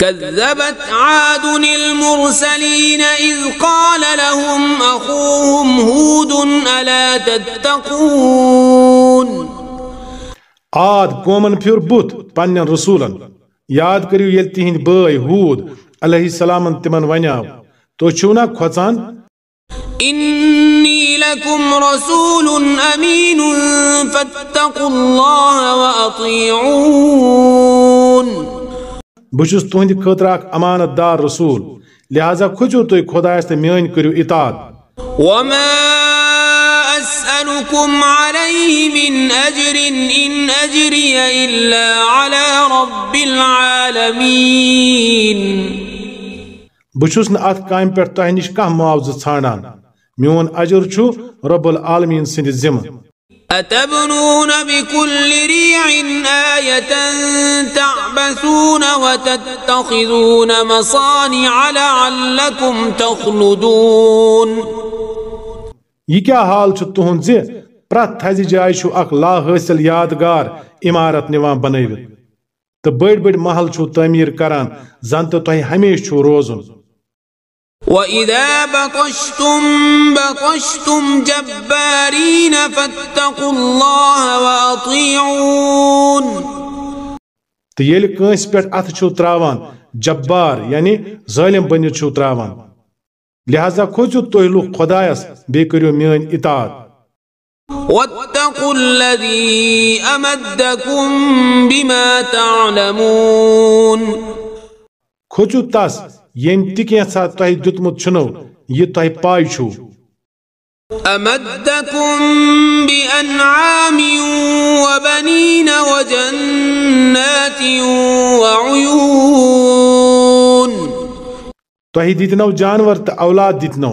كذبت عاد المرسلين إذ قال لهم أخوهم هود ألا تتقون آد قومن پھیور بُتھ پننٮ۪ن رسوٗلن یاد کٔرِو ییٚلہِ تِہنٛدۍ بٲے ہوٗد علیہ السلامن تِمن ونیاو تُہۍ چھِو نا کھۄژان إني لكم رسول أمين فاتقوا الله وأطيعون. بشس تهند خطر اك امانت دار رسول. لهذا کھجو توي خدا است میان إطاد. وما أسألكم عليه من أجر إن أجري إلا على رب العالمين. بچھس نہ ات کامہ پہ تہ نش کانٛہہ معاوضہ ژھانڈان۔ میون اجر چھُ رب العالمین سٕنٛدِ ذمہ۔ أتبنون بكل ريع آية تعبثون وتتخذون مصانع لعلكم تخلدون۔ یہ کیا حال چھُ تُہُنٛد زِ پرٛٮ۪تھ تھزِ جایہِ چھُ اکھ لا حٲصِل یادگار عمارت نِوان بنٲوِتھ۔ تہٕ بٔڑۍ بٔڑۍ محل چھُو تعمیٖر کران زن تہٕ تۄہہِ ہمیشہِ چھُو روزُن۔ وَإِذَا بَطَشْتُم بَطَشْتُم جَبَّارِينَ فَاتَّقُوا اللَّهَ وَأَطِيعُونَ تہٕ ییٚلہِ کٲنٛسہِ پٮ۪ٹھ اَتھٕ چھُو ترٛاوان جبار یعنی ظٲلِم بٔنِتھ چھُو ترٛاوان لہذا کھوژِو تُہۍ لُکھ خۄدایس بیٚیہِ کٔرِو میٲنۍ اطاعت۔ واتقوا الذي أمدكم بما تعلمون کھوژِو تس ییٚمۍ تہِ کینٛژھا تۄہہِ دیُتمُت چھُنو یہِ تۄہہِ پاے چھُو أمدكم بأنعام وبنين وجنات وعيون تۄہہِ دِتنو جانور تہٕ اولاد دِتنو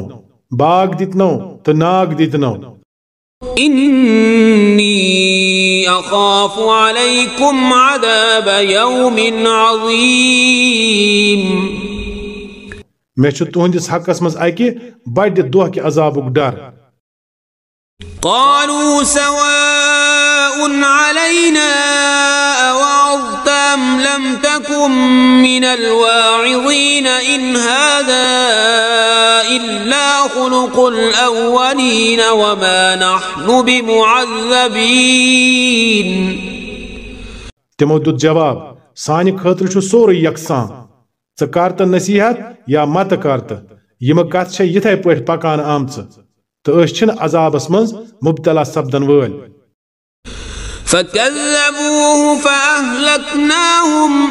باغ دِتنو تہٕ ناگ دِتنو إني أخاف عليكم عذاب يوم عظيم قالوا سواء علينا أوعظت أم لم تكن من الواعظين إن هذا إلا خلق الأولين وما نحن بمعذبين۔ تمدد جواب ساني خطر شو سوري يكسان ژٕ نصیحت یا یِتھے پکان مبتلا فكذبوه فأهلكناهم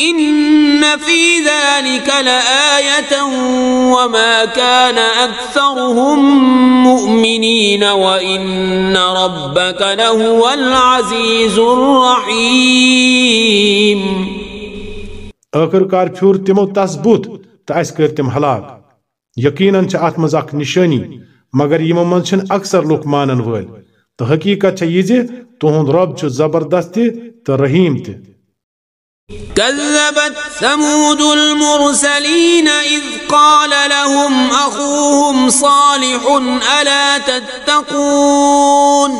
إن في ذلك لآية وما كان أكثرهم مؤمنين وإن ربك لهو العزيز الرحيم ٲخٕر کار پھیوٗر تِمو تس بُتھ تہٕ اَسہِ کٔرۍ تِم ہلاک۔ یقیناً منٛز اکھ نِشٲنی مگر یِمو چھِنہٕ اکثر لُکھ مانن وٲلۍ۔ تہٕ حقیٖقت یہِ زِ تُہُنٛد رۄب چھُ زبردست تہٕ رحیٖم تہِ۔ كذبت ثمود المرسلين إذ قال لهم أخوهم صالح ألا تتقون؟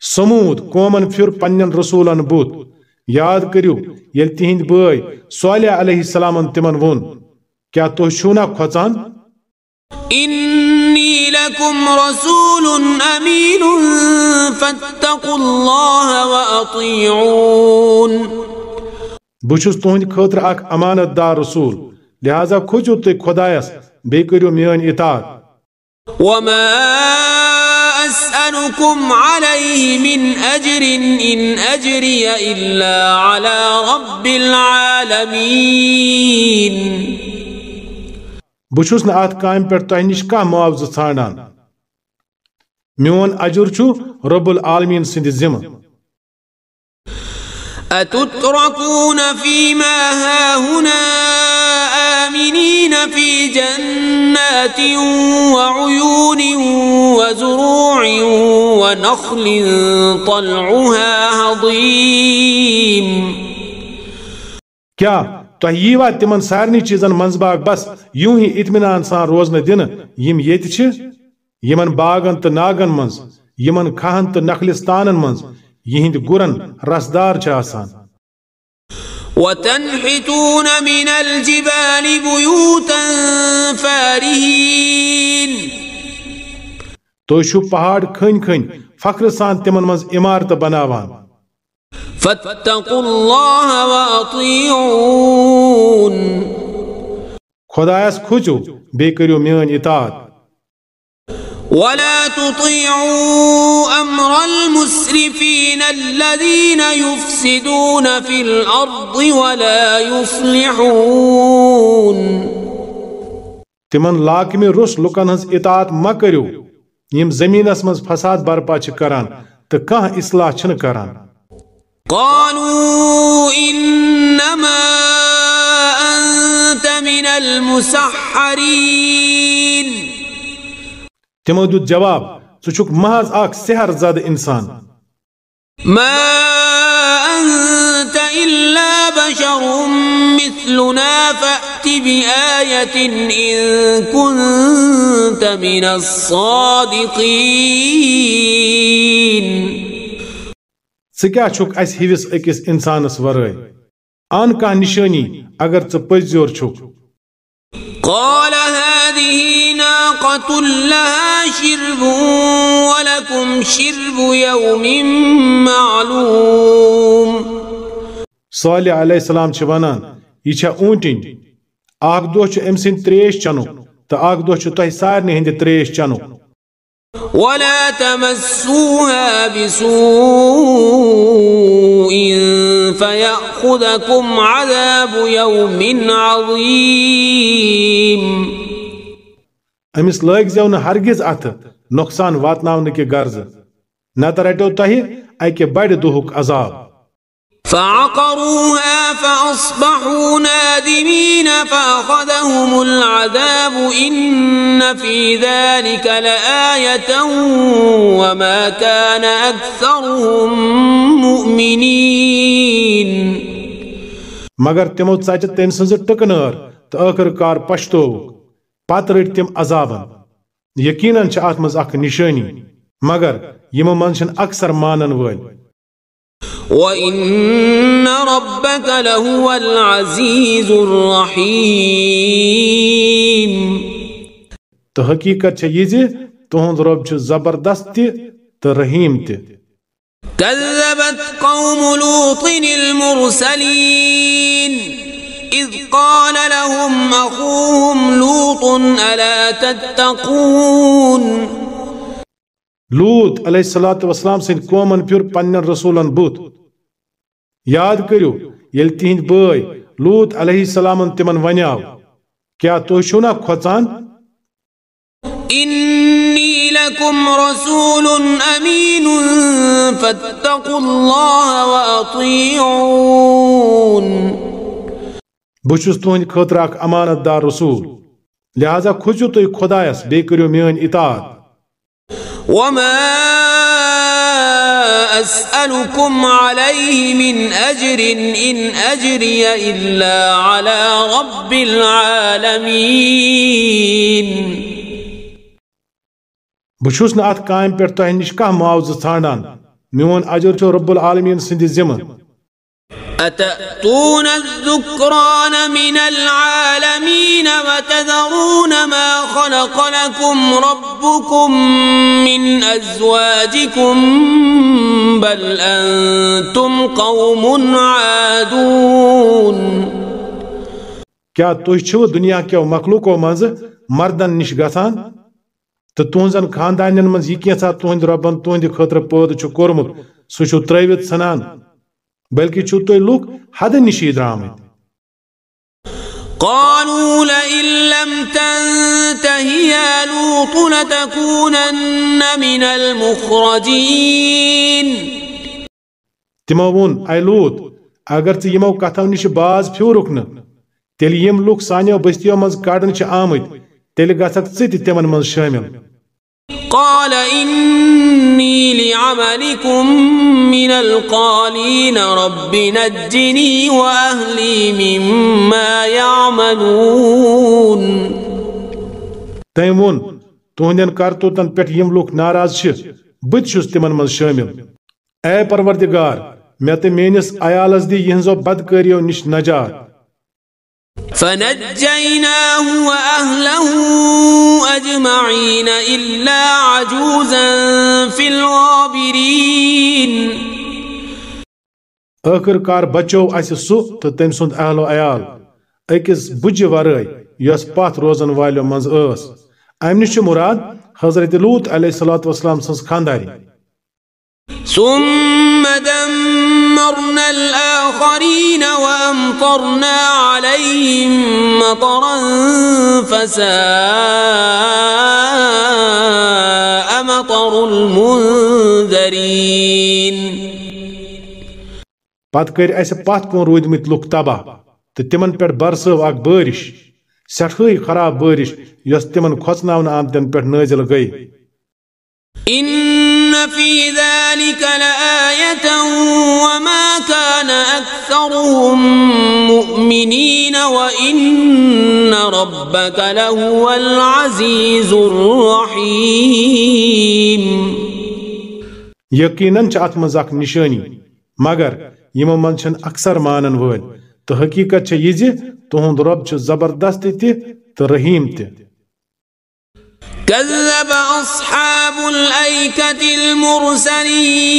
سموٗد قومن پھیُر پننٮ۪ن رسوٗلن بُتھ یاد کٔرِو ییٚلہِ تِہنٛدۍ بٲے صالح علیہ السلامن تِمن ووٚن کیٛاہ تُہۍ چھِو نا کھۄژان إني لكم رسول أمين فاتقوا الله وأطيعون بہٕ چھُس تُہنٛدِ خٲطرٕ اکھ امانت دار رسوٗل لہذا کھوژِو تُہۍ خۄدایس بیٚیہِ کٔرِو میٲنۍ اطاعت۔ وما أسألكم عليه من أجر إن أجري إلا على رب العالمين. بہٕ چھُس نہٕ اتھ کامہِ پٮ۪ٹھ تۄہہِ نِش کانٛہہ معاوضہٕ ژھانڈان میون اجر چھُ رب العالمیٖن سٕنٛدِ ذمہٕ أتتركون فيما هاهنا؟ آمنين في جنات وعيون وزروع ونخل طلعها هضيم. کیٛاہ تۄہہِ ییٖوا تِمن سارنٕے چیٖزن منٛز باغ بس یوں ہی اطمینان سان روزنہٕ دِنہٕ، یِم ییٚتہِ چھِ؟ یِمن باغن تہٕ ناگن منٛز، یِمن کھہن تہٕ نخلستانن منٛز، یِہنٛدِ گُرن رسدار چھِ آسان۔ وتنحتون من الجبال بيوتا فارهين. توشو پہاڑ کھن کھن فخر سان تمن مز عمارت بناوان۔ فاتقوا الله وأطيعون. خدایس کھجو بے کریو میان اطاعت۔ ولا تطيعوا أمر المسرفين الذين يفسدون في الأرض ولا يصلحون. تِمن لاکمہِ روٚس لُکن ہٕنٛز اطاعت مہ کٔرِو یم زمینس مز فساد برپا چھ کران تو کانٛہہ اصلاح چھنہ کران۔ قالوا إنما أنت من المسحرين. تمو دیُت جواب چھُکھ محض اکھ سحر زد انسان. ما أنت إلا بشر مثلنا فأت بآية إن كنت من الصادقين ژٕ کیٛاہ چھُکھ اَسہِ ہِوِس أکِس اِنسانس ورٲے؟ ان کانٛہہ نِشٲنی اگر ژٕ پٔزیور چھُکھ۔ قال ناقة لها شرب ولكم شرب يوم معلوم. صالح علیہ السلام چھِ ونان یہِ چھےٚ اوٗنٹِنۍ اکھ دۄہ چھُ أمۍ سٕنٛدِ ترٛیش چنُک تہٕ اکھ دۄہ چھُ تۄہہِ سارنٕے ہٕنٛدِ ترٛیش چنُک ولا تمسوها بسوء فيأخذكم عذاب يوم عظيم. أمِس لٲگزیو نہٕ ہرگِز اَتھٕ نۄقصان واتناونٕکہِ غرضہٕ نتہٕ رٹیو تۄہہِ اکہِ بڑِ دۄہُک عذاب۔ فعقروها فأصبحوا نادمين فأخذهم العذاب إن في ذلك لآية وما كان أكثرهم مؤمنين۔ مگر تمو ژچہِ تٔمۍ سٕنٛزِ ٹٕکنٲر تہٕ ٲخٕر کار پشتووُکھ پتہٕ رٔٹۍ تِم عذابن یقیناً چھِ اتھ منٛز اکھ نِشٲنی مگر یِمو چھِنہٕ اکثر مانن وٲلۍ وَإِنَّ رَبَّكَ لَهُوَ الْعَزِيزُ الرَّحِيمُ تہٕ حقیٖقت چھےٚ یہِ تُہُنٛد چھُ زبردست تہٕ رحیٖم كذبت قوم لوط المرسلين إذ قال لهم أخوهم لوط ألا تتقون؟ لوٗت علیہ الصلوٰتُ وسلام سٕنٛدۍ قومن پھیُر پننٮ۪ن رسوٗلن بُتھ یاد کٔرِو ییٚلہِ تِہنٛدۍ بٲے لوٗت علیہ السلامن تِمن ونیاو کیٛاہ تُہۍ چھِو نا کھۄژان إني لكم رسول أمين فاتقوا الله وأطيعون. بہٕ چھُس تُہنٛدِ خٲطرٕ اکھ امانت دار رسوٗل۔ لہذا کھوٗژِو تُہۍ خۄدایس بیٚیہِ کٔرِو میٲنۍ اطاعت۔ وما أسألكم عليه من أجر إن أجري إلا على رب العالمين۔ چھُس نہٕ اتھ کامہِ پٮ۪ٹھ تۄہہِ نِش کانٛہہ معاوضہٕ ژھانڈان۔ میون اجر رب العالمیٖن سٕنٛدِ ذِمہٕ أتأتون الذكران من العالمين وتذرون ما خلق لكم ربكم من أزواجكم بل أنتم قوم عادون. کیٛاہ تُہۍ چھِوٕ دُنیا کٮ۪و مخلوٗقو منٛزٕ مردن نِش گژھان؟ تہٕ تُہنٛزن خاندانٮ۪ن منٛز یہِ کینٛژھا تُہنٛدِ رۄبن تُہنٛدِ خٲطرٕ پٲدٕ چھُ کوٚرمُت سُہ چھُو ترٲوِتھ ژھٕنان۔ بلکہ چھو تُہۍ لُکھ حد نِشی درٛامٕتۍ قالوا لئن لم تنته يا لوط لتكونن من المخرجين. تِمو ووٚن اے لوٗت اگر ژٕ یِمو کتھو نِش باز پھیوٗرُکھ نہٕ تیٚلہِ یِم لُکھ سانیو بستیو منٛز کڑنہٕ چھِ آمٕتۍ تیٚلہِ گژھکھ ژٕ تہِ تِمن منٛز شٲمِل قال إني لعملكم من القالين رب نجني وأهلي مما يعملون. تٔمۍ ووٚن تُہنٛدٮ۪ن کرتوٗتن پٮ۪ٹھ یِم لُکھ ناراض چھِ بہٕ تہِ چھُس تِمن منٛز شٲمِل۔ اے پروردگار، مےٚ تہٕ میٲنِس عیالس دِ یِہنٛزو بدکٲریو نِش نجات۔ فنجيناه وأهله أجمعين إلا عجوزا في الغابرين. آخر كار بچو أسي سو تتم سند أهل وعيال أكس بجي ورأي يس پات روزن والو منز أس أمنش مراد حضرت لوت عليه الصلاة والسلام سنس خانداري ثم دم دمرنا الآخرين وأمطرنا عليهم مطرا فساء مطر المنذرين. پتہ کر اس پتھ کن روٗدمٕتۍ لُکھ تباہ تہٕ تِمن پٮ۪ٹھ برسٲو اکھ بٲرِش سٮ۪ٹھٕے خراب بٲرِش یۄس تِمن کھۄژناونہٕ آمتٮ۪ن پٮ۪ٹھ نٲزِل گٔے في ذلك لآية وما كان أكثرهم مؤمنين وإن ربك لهو العزيز الرحيم یقیناً چھ ات مز اخ نشانی؟ مگر یمو من چھن اکثر مانن ول تو حقیقت چھ یہ تہند رب چھ زبردست تہ تو رحیم تہ كذب أصحاب الأيكة المرسلين.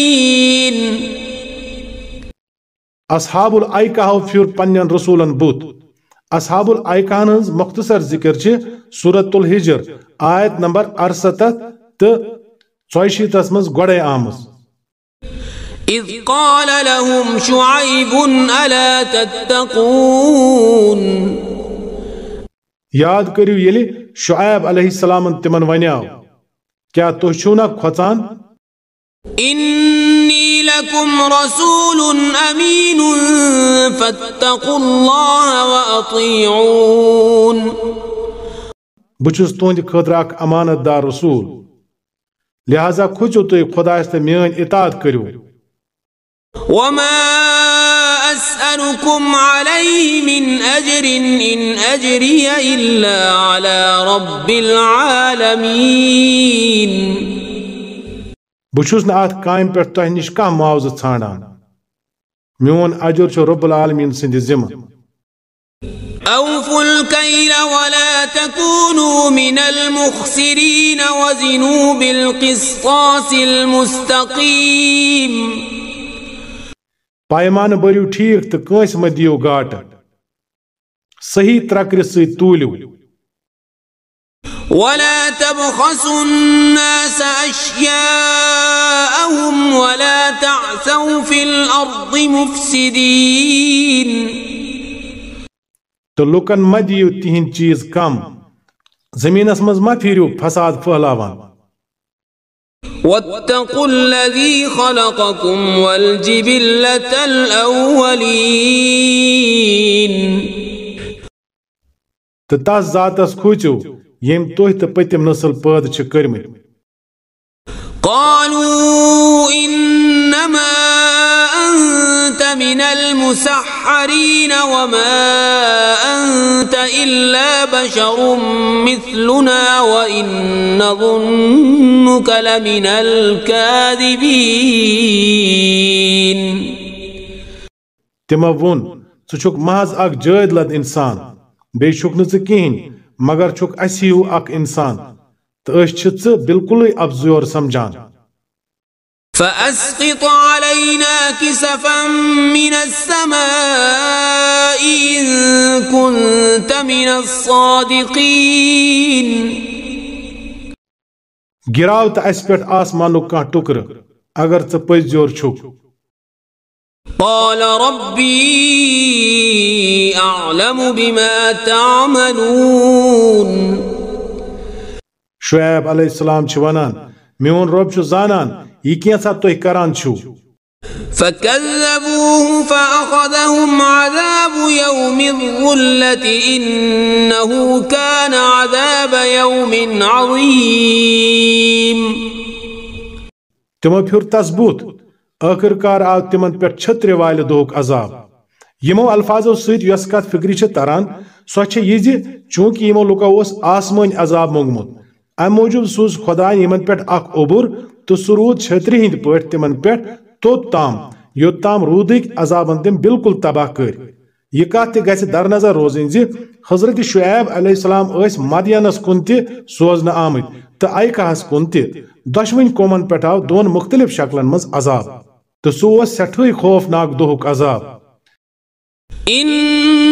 أصحاب الأيكة هو فيور پنين رسولن بوت. أصحاب الأيكة هنز مختصر ذكر جي سورة الهجر آيت نمبر أرسطة ت چوشی تسمز گوڑے آمز. إذ قال لهم شعيب ألا تتقون؟ یاد کریو ییٚلہِ شعیب علیہ السلام تمن ونیاو۔ کیا تُہۍ چھِو نا کھۄژان إني لكم رسول أمين فاتقوا الله وأطيعون۔ بہٕ چھُس تُہنٛدِ خٲطرٕ اکھ امانت دار رسول۔ لہذا کھوٗژِو تُہۍ خۄدایس تہٕ میٲنۍ اطاعت کٔرِو۔ وما أسألكم عليه من أجر إن أجري إلا على رب العالمين. بہٕ چھُس نہٕ اتھ کامہِ پٮ۪ٹھ تۄہہِ نِش کانٛہہ معاوضہٕ ژھانڈان میون اجر چھُ رۄب العالمیٖن سٕنٛدِ ذمہٕ أوفوا الكيل ولا تكونوا من المخسرين وزنوا بالقسطاس المستقيم. پایمانہٕ بٔرِو ٹھیٖک تہٕ کٲنٛسہِ مہ دِیِو گاٹہٕ۔ صحیح ترکرِ سۭتۍ توٗلِو۔ ولا تبخسوا الناس أشياءهم ولا تعثوا في الأرض مفسدين۔ تہٕ لُکن مہ دِیِو تِہنٛدۍ چیٖز کم۔ زٔمیٖنس منٛز مہ پھیٖرِو فساد پھہلاوان۔ واتقوا الذي خلقكم والجبلة الأولين. تہٕ تس ذاتس کھوٗژِو ییٚمۍ تُہۍ تہٕ پٔتِم نسل پٲدٕ چھِ کٔرمٕتۍ قالوا إنما أنت من المسحرين وما أنت إلا بشر مثلنا وإن ظنك لمن الكاذبين تِمو ووٚن، ژٕ چھُکھ محض اکھ جٲدۍ لد انسان، بیٚیہِ چھُکھ نہٕ ژٕ کِہیٖنۍ، مگر چھُکھ اسی ہیوٗ اکھ انسان، تہٕ أسۍ چھِ ژٕ بالکلٕے افزور سمجھان۔ فأسقط علينا كسفا من السماء إن كنت من الصادقين. گِراو تہٕ اَسہِ پٮ۪ٹھ آسمانُک کانٛہہ ٹُکرٕ اگر ژٕ پٔزۍزیور چھُکھ قال ربي أعلم بما تعملون. شعیب علیہ السلام چھِ ونان میون رۄب چھُ زانان یہِ کینٛژھا تُہۍ کران چھِو فكذبوه فأخذهم عذاب يوم الظلة إنه كان عذاب يوم عظيم. تِمو پھیُر تس بُتھ ٲخٕر کار آو تِمن پٮ۪ٹھ چھترِ والہِ دۄہُک عذاب۔ یِمو الفاظو سۭتۍ یۄس کتھ فِکرِ چھِ تران سۄ چھےٚ یہِ چوٗنٛکہِ یِمو لُکو اوس آسمٲنۍ عذاب موٚنگمُت۔ امہِ موٗجوٗب سوٗز خۄداین یِمن پٮ۪ٹھ اکھ اوٚبُر تہٕ سُہ روٗد چھترِ ہٕنٛدۍ پٲٹھۍ تِمن پٮ۪ٹھ توٚت تام، یوٚت تام روٗدٕکۍ عذابن تِم بالکل تباہ کٔرۍ۔ یہِ کتھ تہِ در نظر روزٕنۍ زِ حضرت شعیب علیہ السلام ٲسۍ مدینس کُن تہِ سوزنہٕ آمٕتۍ تہٕ ایکاہس کُن تہِ۔ دۄشوٕنۍ قومن پٮ۪ٹھ آو دۄن مختلف شکلن منٛز عذاب۔ تہٕ سُہ اوس سٮ۪ٹھٕے خوفناک دۄہُک عذاب۔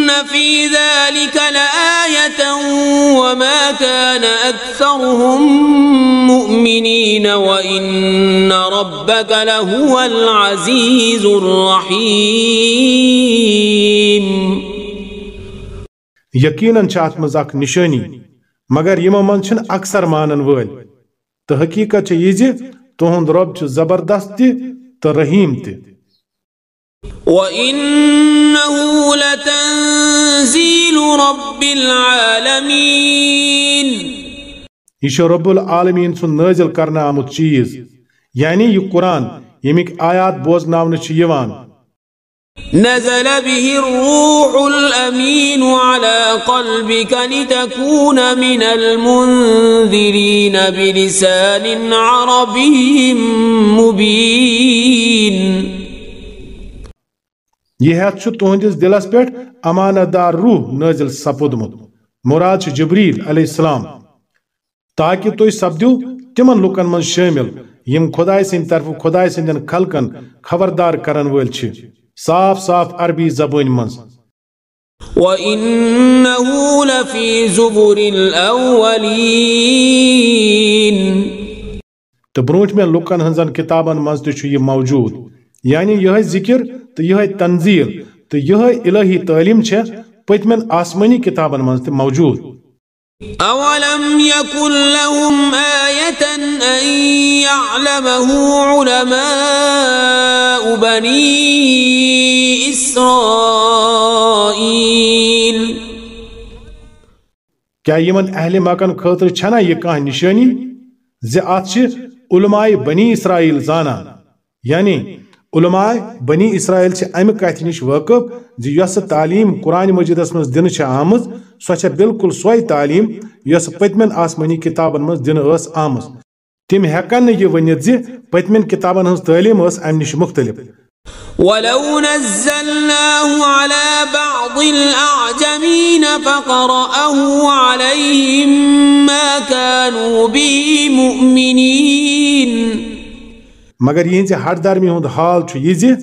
إن في ذلك لآية وما كان أكثرهم مؤمنين وإن ربك لهو العزيز الرحيم. يقينا شات مزاك نشاني مگر يما منشن أكثر مانن وال تحقيقة چه يزي تهند رب چه زبردست تي ترحيم تي وَإِنَّهُ لَتَنزِيلُ رَبِّ الْعَالَمِينَ. چھ رب العالمین سن نازل کرنا آمت چیز یعنی یہ قرآن یمیک آیات بوزناون چھ یوان نزل به الروح الأمين على قلبك لتكون من المنذرين بلسان عربي مبين. یہ ہیت چھ تہندس دلس پہ امانت دار روح نازل سپودمت مراد چھ جبریل علیہ السلام تاکہ تھی سپدو تمن لکن من شامل یم خدائے سند طرف خدائے سندن خلقن خبردار کرن ول چھ صاف صاف عربی زبان من وَإِنَّهُ لَفِي زُبُرِ الْأَوَّلِينَ تو بروٹ میں لکن ہنزن کتابن مز تہ یہ موجود یعنی یہ ذکر تو یہ تنزیل تو یہ الہی تعلیم چھ پتمن آسمانی کتابن مز تہ موجود۔ أَوَلَمْ يَكُنْ لَهُمْ آيَةً أَنْ يَعْلَمَهُ عُلَمَاءُ بَنِي إِسْرَائِيلِ۔ کیا یمن اہل مکن خاطر چھنا یہ کان نشانی زِ ات چھ علماء بنی اسرائیل زانان یعنی علماء بنی اسرائیل امہ کتھ نش واقف زِ یۄس تعلیم قرآن مجیدس مز دن چھ آمز سۄ چھ بالکل سوے تعلیم یۄس پتمن آسمانی کتابن مز دن ٲس آمٕژ تم ہیکن نہٕ یہ کتابن تعلیم نش مختلف. ولو نزلناه على بعض الأعجمين فقرأه عليهم ما كانوا به مؤمنين. مگر یہنز ہر درمی ہند حال یہ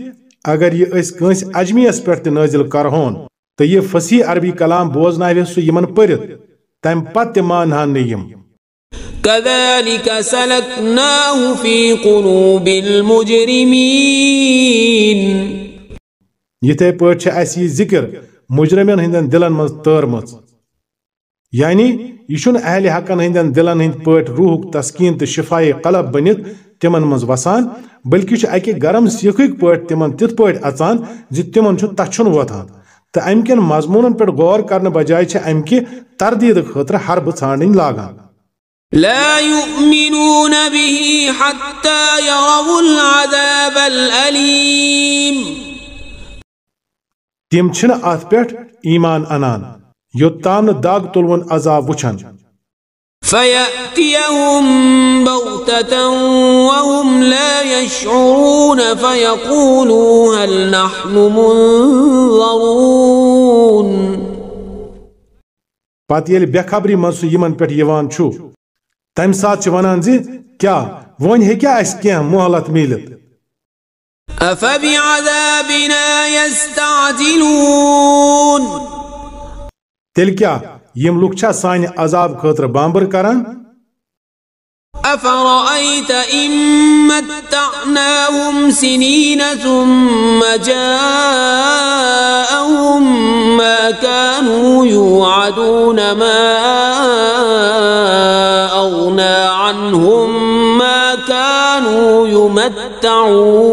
اگر یہ اس کنس اجمیس پہ نازل کرہون تو یہ فصیح عربی کلام بوزناوِ سُہ یمن پٔرِتھ تمہ پتہ تہِ مانہن نہٕ یم كذلك سلكناه في قلوب المجرمين یتھے پٲٹھۍ چھِ اَسہِ یہِ ذکر مجرمن ہٕنٛدٮ۪ن دلن منٛز تٲرمٕژ۔ یعنی یہِ چھُنہٕ اہل حقن ہٕنٛدٮ۪ن دلن ہٕنٛدۍ پٲٹھۍ روحُک تسکیٖن تہٕ شفایہِ قلب بٔنِتھ تِمن منٛز وسان بلکہِ اکہِ گرم سیٖکھٕکۍ پٲٹھۍ تِمن تِتھ پٲٹھۍ اژان زِ تِمن چھُ تچھُن وۄتھان۔ تہٕ امہِ کٮ۪ن مضموٗنن پٮ۪ٹھ غور کرنہٕ بجاے چھِ امہِ کہِ تردیٖدٕ خٲطرٕ حربہٕ ژھانڈٕنۍ لاگان۔ لا يؤمنون به حتى يروا العذاب الأليم۔ تِم چھِنہٕ اتھ پٮ۪ٹھ ایمان انان۔ یوٚتام دگ تُلوُن عذاب وٕچھن۔ فيأتيهم بغتة وهم لا يشعرون فيقولوا هل نحن منظرون. پتہٕ ییٚلہِ بے خبری منٛز سُہ یِمن پٮ۪ٹھ یِوان چھُ تمہِ ساتہٕ چھِ ونان زِ کیٛاہ وۄنۍ ہیٚکیٛاہ اَسہِ کینٛہہ مۄہلت میٖلِتھ تیٚلہِ کیٛاہ یِم لُکھ چھا سانہِ عذاب خٲطرٕ بامبر کران أفرأيت إن متعناهم سنين ثم جاءهم ما كانوا يوعدون ما أغنى عنهم ما كانوا يمتعون.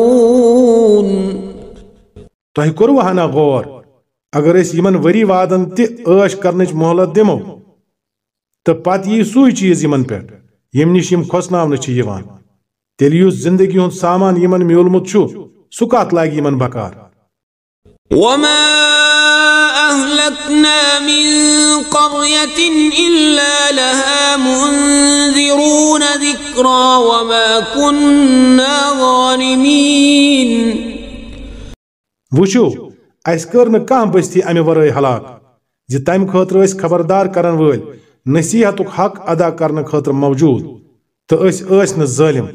کوٚروٕ ہنا غور اگر أسۍ یِمن ؤری وادن تہِ ٲش کرنٕچ مۄہلت دِمو تہٕ پتہٕ یی سُے چیٖز یِمن پٮ۪ٹھ ییٚمہِ نِش یِم کھۄژناونہٕ چھِ یِوان۔ تیٚلہِ یُس زندگی ہُنٛد سامان یِمن میوٗلمُت چھُ سُہ لاگہِ یِمن بکار؟ وما أهلكنا من قرية إلا لها منذرون ذكرى وما كنا ظالمين۔ وٕچھو اس کر نم بستی امہ ورائے ہلاک زی تم خاطر خبردار کرن ول نصیحت حق ادا کرنے خاطر موجود تو اس اس نہ ظالم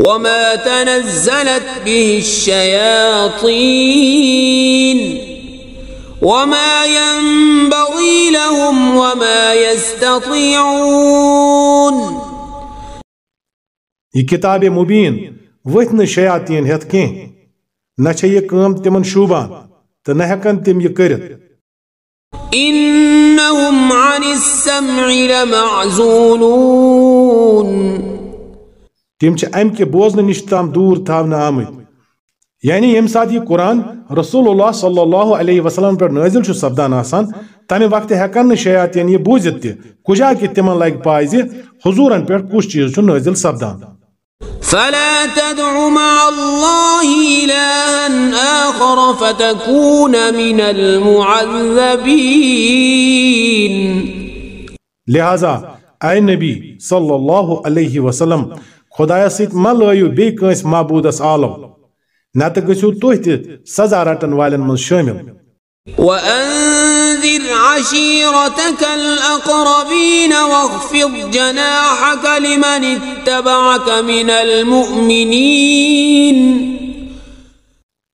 وما تنزلت به الشياطين وما ينبغي لهم وما يستطيعون یہ کتاب مبین وتھ نہ شیاطین ہتھ کینہ نہ چھےٚ یہِ کٲم تِمن شوٗبان تہٕ نہ ہٮ۪کن تِم یہِ کٔرِتھ۔ إنهم عن السمع لمعزولون۔ تِم چھِ امہِ کہِ بوزنہٕ نِش تام دوٗر تھاونہٕ آمٕتۍ۔ یعنی یم سات یہ قرآن رسول اللہ صلی اللہ علیہ وسلم پر نازل چھ سپدان آسان تمہ وقت ہیکن شیاطین یہ بوزت تہ کجا کہ تمن لگ پائے حضورن پر کس چیز چھ نازل سپدان۔ فلا تدع مع الله إلها آخر فتكون من المعذبين. لہذا اے نبی صلی اللہ علیہ وسلم خدایا سیت ما لایو بی کنس معبودس عالم۔ نت گژھو تہِ والٮ۪ن منٛز شٲمِل۔ وأنذر عشيرتك الأقربين واخفض جناحك لمن اتبعك من المؤمنين.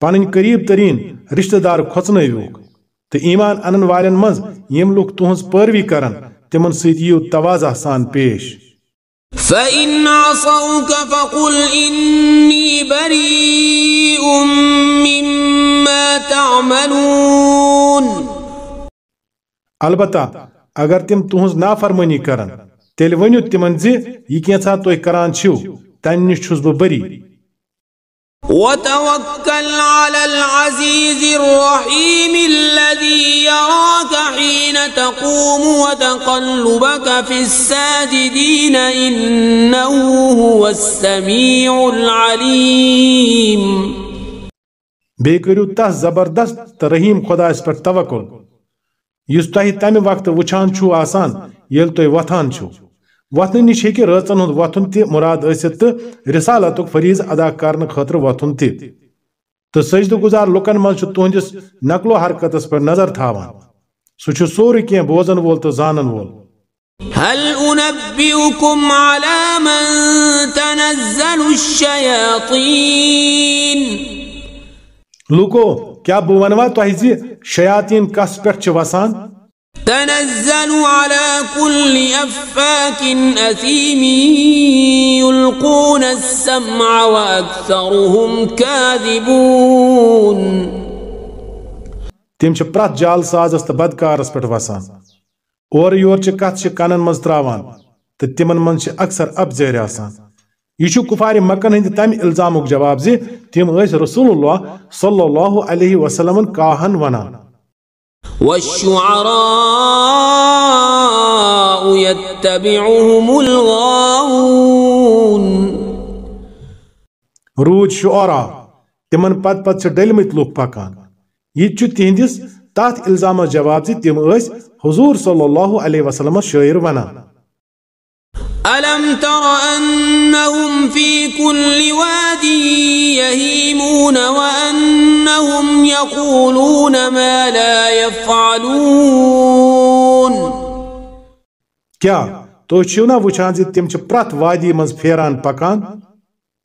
پنٕنۍ قریٖب تریٖن رشتہٕ دار کھۄژنٲوِوکھ تہٕ ایمان انن والٮ۪ن منٛز یِم لُکھ تُہنٛز پٲروی کرن تِمن سۭتۍ یِیو توازہ سان پیش. فإن عصوك فقل إني بريء مما تعملون. البتہ اگر تم تہذ نافرمانی کرن تیل ونیو تمن زِ یہ کینژھا تُہۍ کران چھِو تمہِ نِش چھُس بہٕ بری۔ وتوكل على العزيز الرحيم الذي يراك حين تقوم وتقلبك في الساجدين إنه هو السميع العليم. بیٚیہِ کٔرِو تس زبردست تہٕ رحیٖم خۄدایس پٮ۪ٹھ توکل۔ یُس تۄہہِ تمہِ وقتہٕ وٕچھان چھُو آسان، ییٚلہِ تُہۍ وۄتھان چھُو۔ وتھن نش ہیکہ رٲژن ہند وتھن تہ مراد ٲسِتھ تہٕ رسالتک فریض ادا کرنہٕ خٲطرٕ وۄتھُن تہِ۔ تہٕ سجدٕ گزار لُکن منٛز چھُ تُہنٛدِس نقل و حرکتس پٮ۪ٹھ نظر تھاوان۔ سُہ چھُ سورُے کینٛہہ بوزن وول تہٕ زانن وول۔ هل أنبئكم على من تنزل الشياطين؟ لوکو کیا بہٕ ونوا زِ شیاطیٖن کس پٮ۪ٹھ چھِ وسان تنزل على كل أفاك أثيم يلقون السمع وأكثرهم كاذبون. تم چھ پرت جال سازس تہٕ بدکارس پٮ۪ٹھ وسان اورٕ یور چھ کتھ چھ کنن منٛز تراوان تہٕ تمن منٛز چھ اکثر اپزٲرۍ آسان۔ یہ چھ کفار مکن ہند تمہ الزامک جواب زِ تم ٲسۍ رسول اللہ صلی اللہ علیہ وسلم کاہن ونان والشعراء يتبعهم الغاوون. رود شعرا تمن پت پت ڈلمت لوک پکان یہ تہندس تات الزام جواب تم حضور صلی اللہ علیہ وسلم شاعر ونان ألم تر أنهم في كل واد يهيمون وأنهم يقولون ما لا يفعلون؟ کیا تو چھو نا وچھان زِ تم چھ پرت وادی منز پھیران پکان؟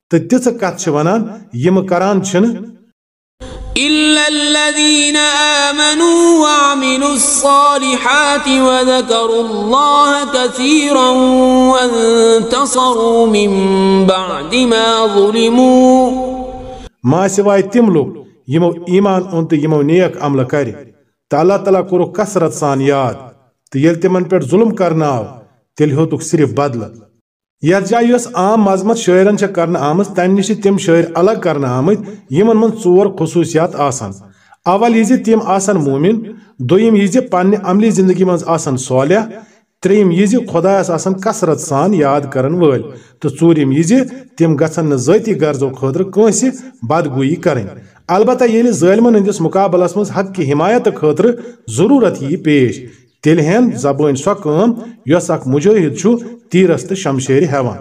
تہٕ تِژھ کتھ چھِ ونان؟ یِم کران چھِنہٕ؟ إلا الذين آمنوا وعملوا الصالحات وذكروا الله كثيرا وانتصروا من بعد ما ظلموا. ما سواي تملو يمو إيمان أنت يمو نيك عمل كاري. تعالى تعالى كورو كسرت سانياد تيل تمن پر ظلم کرناو تيل هوتك صرف بدلت. یت جائے یس عام مذمت شاعرن چھ کرنا آمت تم نش تم شاعر الگ کرنا آمت یمن من ژور خصوصیات آسان۔ اول یہ تم آسن مومن، دویم یہ پنہ عملی زندگی من آسن صالح، تریم یہ خدایس آسن کثرت سان یاد کرن ول تو ژورم یہ تم گھن ذاتی غرضو خاطر کنس بدگوئی کریں البتہ یل ظالمن ہندس مقابلس من حق کی حمایت خاطر ضرورت یہ پیش تیل ہین زبان سو کام یس اک مجاہد چھو تیرس تو شمشیر ہیوان۔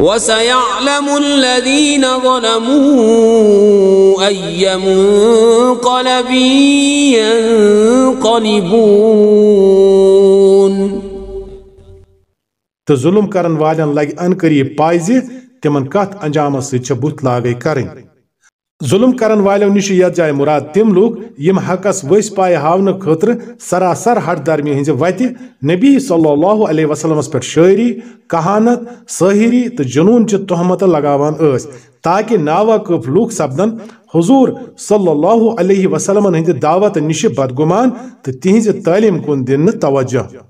وسيعلم الذين ظلموا أي منقلب ينقلبون۔ تو ظلم کرن والن لگ ان قریب پائزِ تمن کت انجامس چھِ بُتھ لاگے کرٕنۍ۔ ظلم کرن والوں نش یت جائے مراد تم لوگ یم حقس وس پائے ہاؤن خاطر سراسر ہٹ درمی ہز وتہ نبی صلی اللہ علیہ وسلم پہ شاعری کہانت ساحری تو جنون چہ تہمت لگاوان اس تاکہ ناواقف لوگ سپدن حضور صلی اللہ علیہ وسلم ہند دعوت نش بدگمان تو تہذ تعلیم کن دن توجہ۔